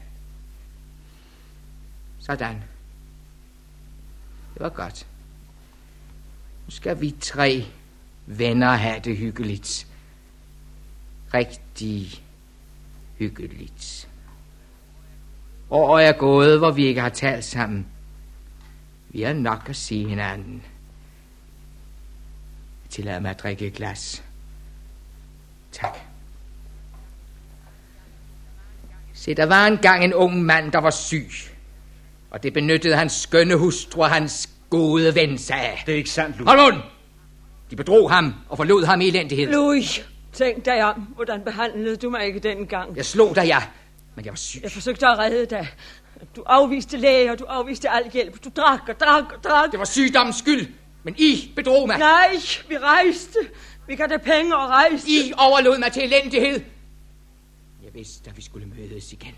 Speaker 26: Sådan. Det var godt. Nu skal vi tre venner have det hyggeligt. Rigtig hyggeligt. År er gået, hvor vi ikke har talt sammen. Vi har nok at se hinanden. Tillad mig at drikke et glas. Tak. Se, der var engang en ung mand, der var syg. Og det benyttede hans skønne hustru og hans gode ven af.
Speaker 13: Det er ikke sandt, Louis.
Speaker 26: Hold munden! De bedrog ham og forlod ham i elendighed.
Speaker 29: Louis, tænk dig om. Hvordan behandlede du mig ikke dengang?
Speaker 26: Jeg slog dig, ja. Men jeg var syg.
Speaker 29: Jeg forsøgte at redde dig. Du afviste læger, du afviste al hjælp. Du drak og drak og drak.
Speaker 26: Det var sygdommens skyld. Men I bedrog mig.
Speaker 29: Nej, vi rejste. Vi gav dig penge og rejste.
Speaker 26: I overlod mig til elendighed. Jeg vidste, at vi skulle mødes igen.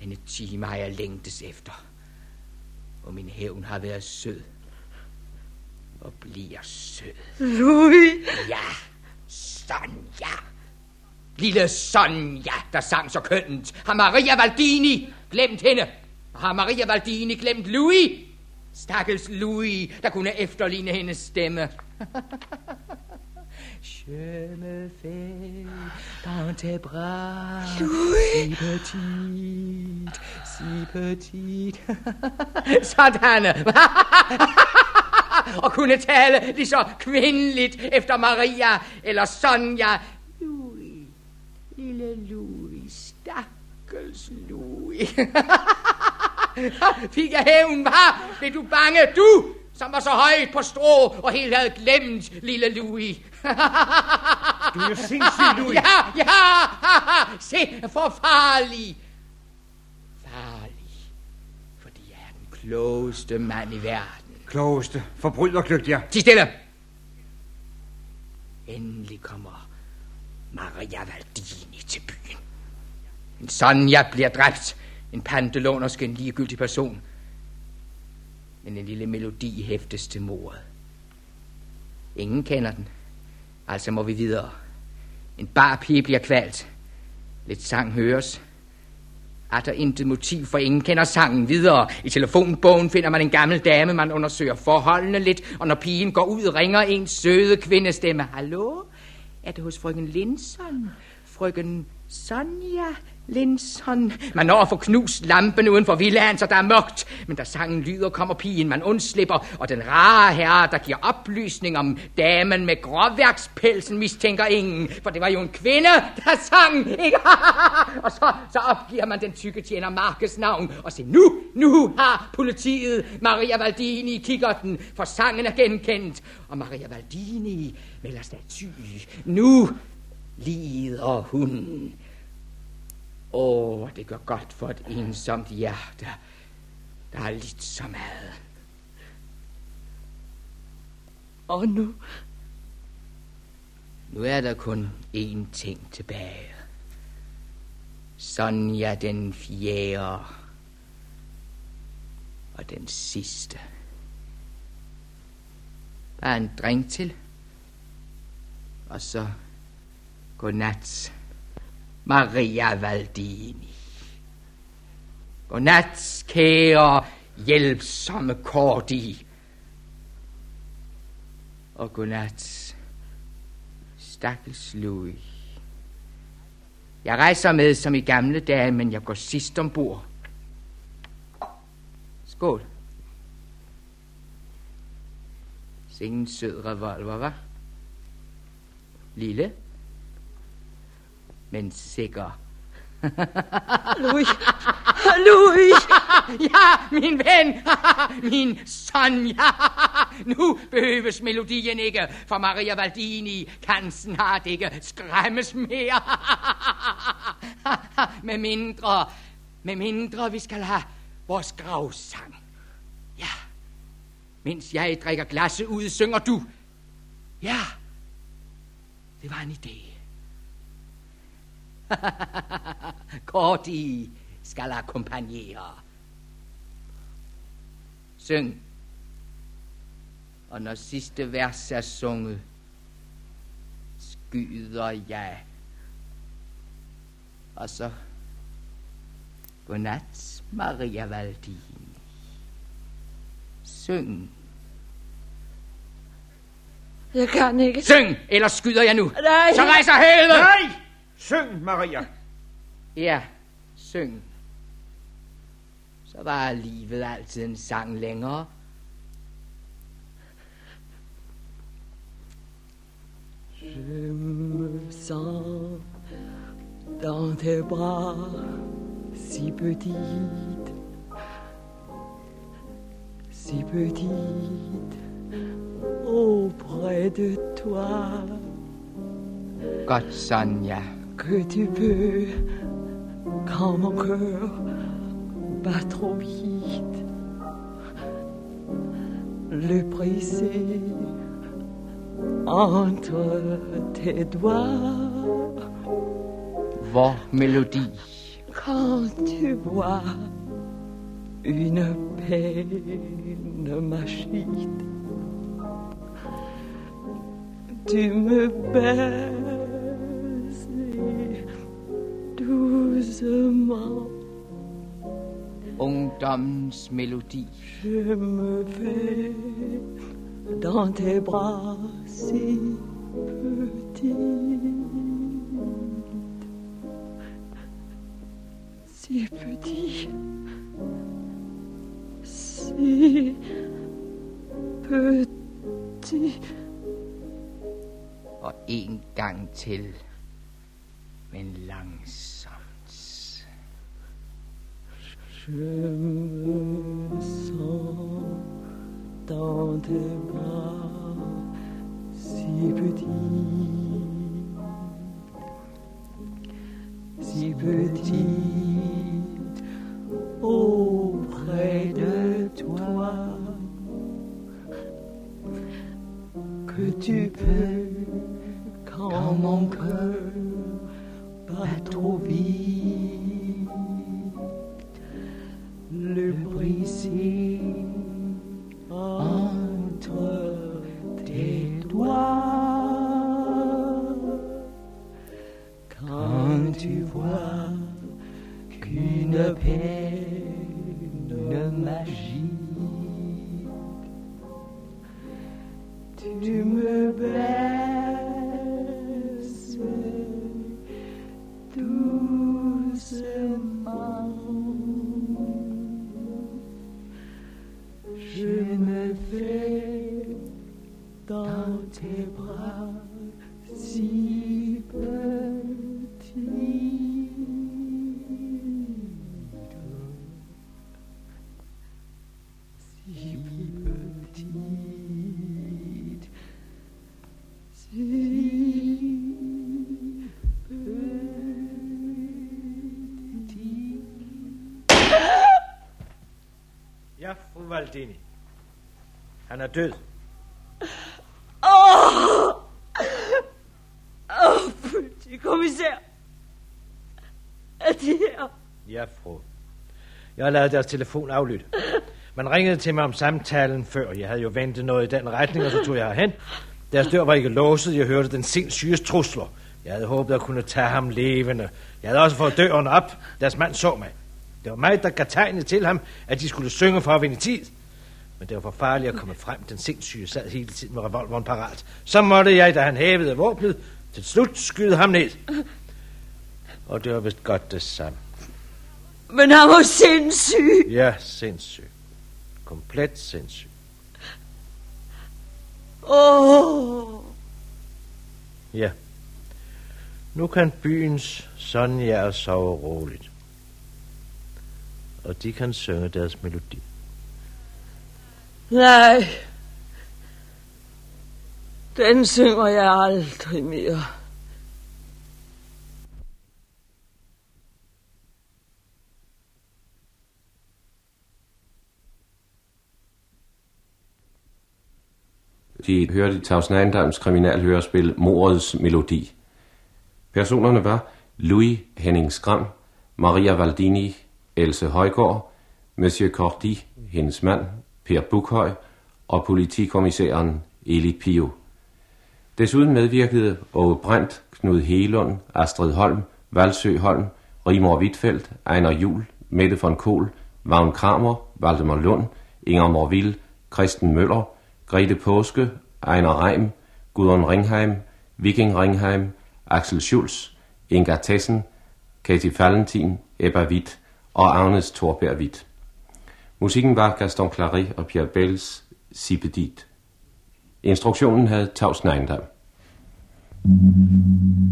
Speaker 26: Denne time har jeg længtes efter. Og min hævn har været sød. Og bliver sød.
Speaker 29: Louis.
Speaker 26: Ja, Sonja. Lille Sonja, der sang så kønt. Har Maria Valdini glemt hende? Har Maria Valdini glemt Louis? Stakkels Louis, der kunne efterligne hendes stemme. Je me fais dans tes bras
Speaker 29: Louis.
Speaker 26: Si petite, si petite Sådan Og kunne tale lige så kvindeligt efter Maria eller Sonja lille Louis, stakkels Louis Fik jeg hævn, var? Blev du bange? Du, som var så højt på strå og helt havde glemt lille Louis.
Speaker 13: Du er jo sindssyg, Louis.
Speaker 26: Ja, ja, se, for farlig. Farlig, fordi jeg er den klogeste mand i verden.
Speaker 13: Klogeste. Forbryderkløgt, ja.
Speaker 26: Ti stille. Endelig kommer Maria Valdini til byen. En Sonja bliver dræbt. En pantelånersk en ligegyldig person. Men en lille melodi hæftes til mordet. Ingen kender den. Altså må vi videre. En bar pige bliver kvalt. Lidt sang høres. Er der intet motiv, for ingen kender sangen videre. I telefonbogen finder man en gammel dame, man undersøger forholdene lidt, og når pigen går ud, ringer en søde kvindestemme. Hallo? Er det hos frøken Linson? Frøken Sonja Linson? Man når at få knust lampen uden for villaen, så der er mørkt. Men da sangen lyder, kommer pigen, man undslipper, og den rare herre, der giver oplysning om damen med gråværkspelsen, mistænker ingen. For det var jo en kvinde, der sang, ikke? og så, så opgiver man den tykke tjener Markes navn. Og se, nu, nu har politiet Maria Valdini i kikkerten, for sangen er genkendt. Og Maria Valdini melder staty. Nu lider hun. Åh, det gør godt for et ensomt hjerte, der har lidt så meget.
Speaker 29: Og nu?
Speaker 26: Nu er der kun én ting tilbage. Sonja den fjerde. Og den sidste. Bare en drink til. Og så godnat. Maria Valdini. Godnat, kære hjælpsomme Kordi. Og godnat, stakkels Louis. Jeg rejser med som i gamle dage, men jeg går sidst ombord. Skål. Sikke en sød revolver, var? Lille, men sikker.
Speaker 29: Louis! Louis!
Speaker 26: ja, min ven! min Sonja! nu behøves melodien ikke, for Maria Valdini kan snart ikke skræmmes mere. med mindre, med mindre vi skal have vores gravsang. Ja, mens jeg drikker glasset ud, synger du. Ja, det var en idé. Korti skal akkompagnere. Syng. Og når sidste vers er sunget, skyder jeg. Og så godnat, Maria Valdini. Syng.
Speaker 29: Jeg kan ikke.
Speaker 26: Syng, eller skyder jeg nu.
Speaker 29: Nej.
Speaker 26: Så rejser helvede.
Speaker 13: Nej! Syng, Maria.
Speaker 26: Ja, syng. Så var livet altid en sang længere. Je me
Speaker 2: sens dans tes bras si petite, si petite auprès de toi.
Speaker 26: Godt, Sonja.
Speaker 2: Que tu peux, quand mon cœur bat trop vite, le presser entre tes doigts.
Speaker 26: Vor melodi.
Speaker 2: Quand tu vois une peine m'agite, tu me baises doucement.
Speaker 26: Ungdommens melodi.
Speaker 2: Je me fais dans tes bras si petit. Si petit. Si petit.
Speaker 26: Og en gang til. Men langsomt.
Speaker 2: Je me sens dans tes bras si petit, si petit auprès de toi que tu peux quand mon cœur bat trop vite
Speaker 14: bleu brisé. Er død.
Speaker 2: Åh! Åh, politikommissær! Er det her?
Speaker 14: Ja, fru. Jeg har lavet deres telefon aflytte. Man ringede til mig om samtalen før. Jeg havde jo ventet noget i den retning, og så tog jeg herhen. Deres dør var ikke låset. Jeg hørte den sindssyge trusler. Jeg havde håbet at kunne tage ham levende. Jeg havde også fået døren op. Deres mand så mig. Det var mig, der gav tegnet til ham, at de skulle synge for at vinde tid. Men det var for farligt at komme frem. Den sindssyge sad hele tiden med revolveren parat. Så måtte jeg, da han hævede våbnet, til slut skyde ham ned. Og det var vist godt det samme.
Speaker 2: Men han var sindssyg.
Speaker 14: Ja, sindssyg. Komplet sindssyg.
Speaker 2: Åh!
Speaker 14: Ja. Nu kan byens Sonja sove roligt. Og de kan synge deres melodi.
Speaker 2: Nej. Den synger jeg aldrig mere.
Speaker 30: De hørte Tavs Nandams kriminalhørespil Mordets Melodi. Personerne var Louis Henning Skram, Maria Valdini, Else Højgaard, Monsieur Cordy, hendes mand, Per Bukhøj og politikommissæren Eli Pio. Desuden medvirkede Åge Brandt, Knud Helund, Astrid Holm, Valsø Holm, Rimor Wittfeldt, Ejner Jul, Mette von Kohl, Vagn Kramer, Valdemar Lund, Inger Morvill, Christen Møller, Grete Påske, Ejner Reim, Gudrun Ringheim, Viking Ringheim, Axel Schulz, Inga Tessen, Katie Valentin, Ebba Witt og Agnes Thorberg Witt. Musikken var Gaston Clary og Pierre Bells Sipedit. Instruktionen havde Tavs Neindam. thank you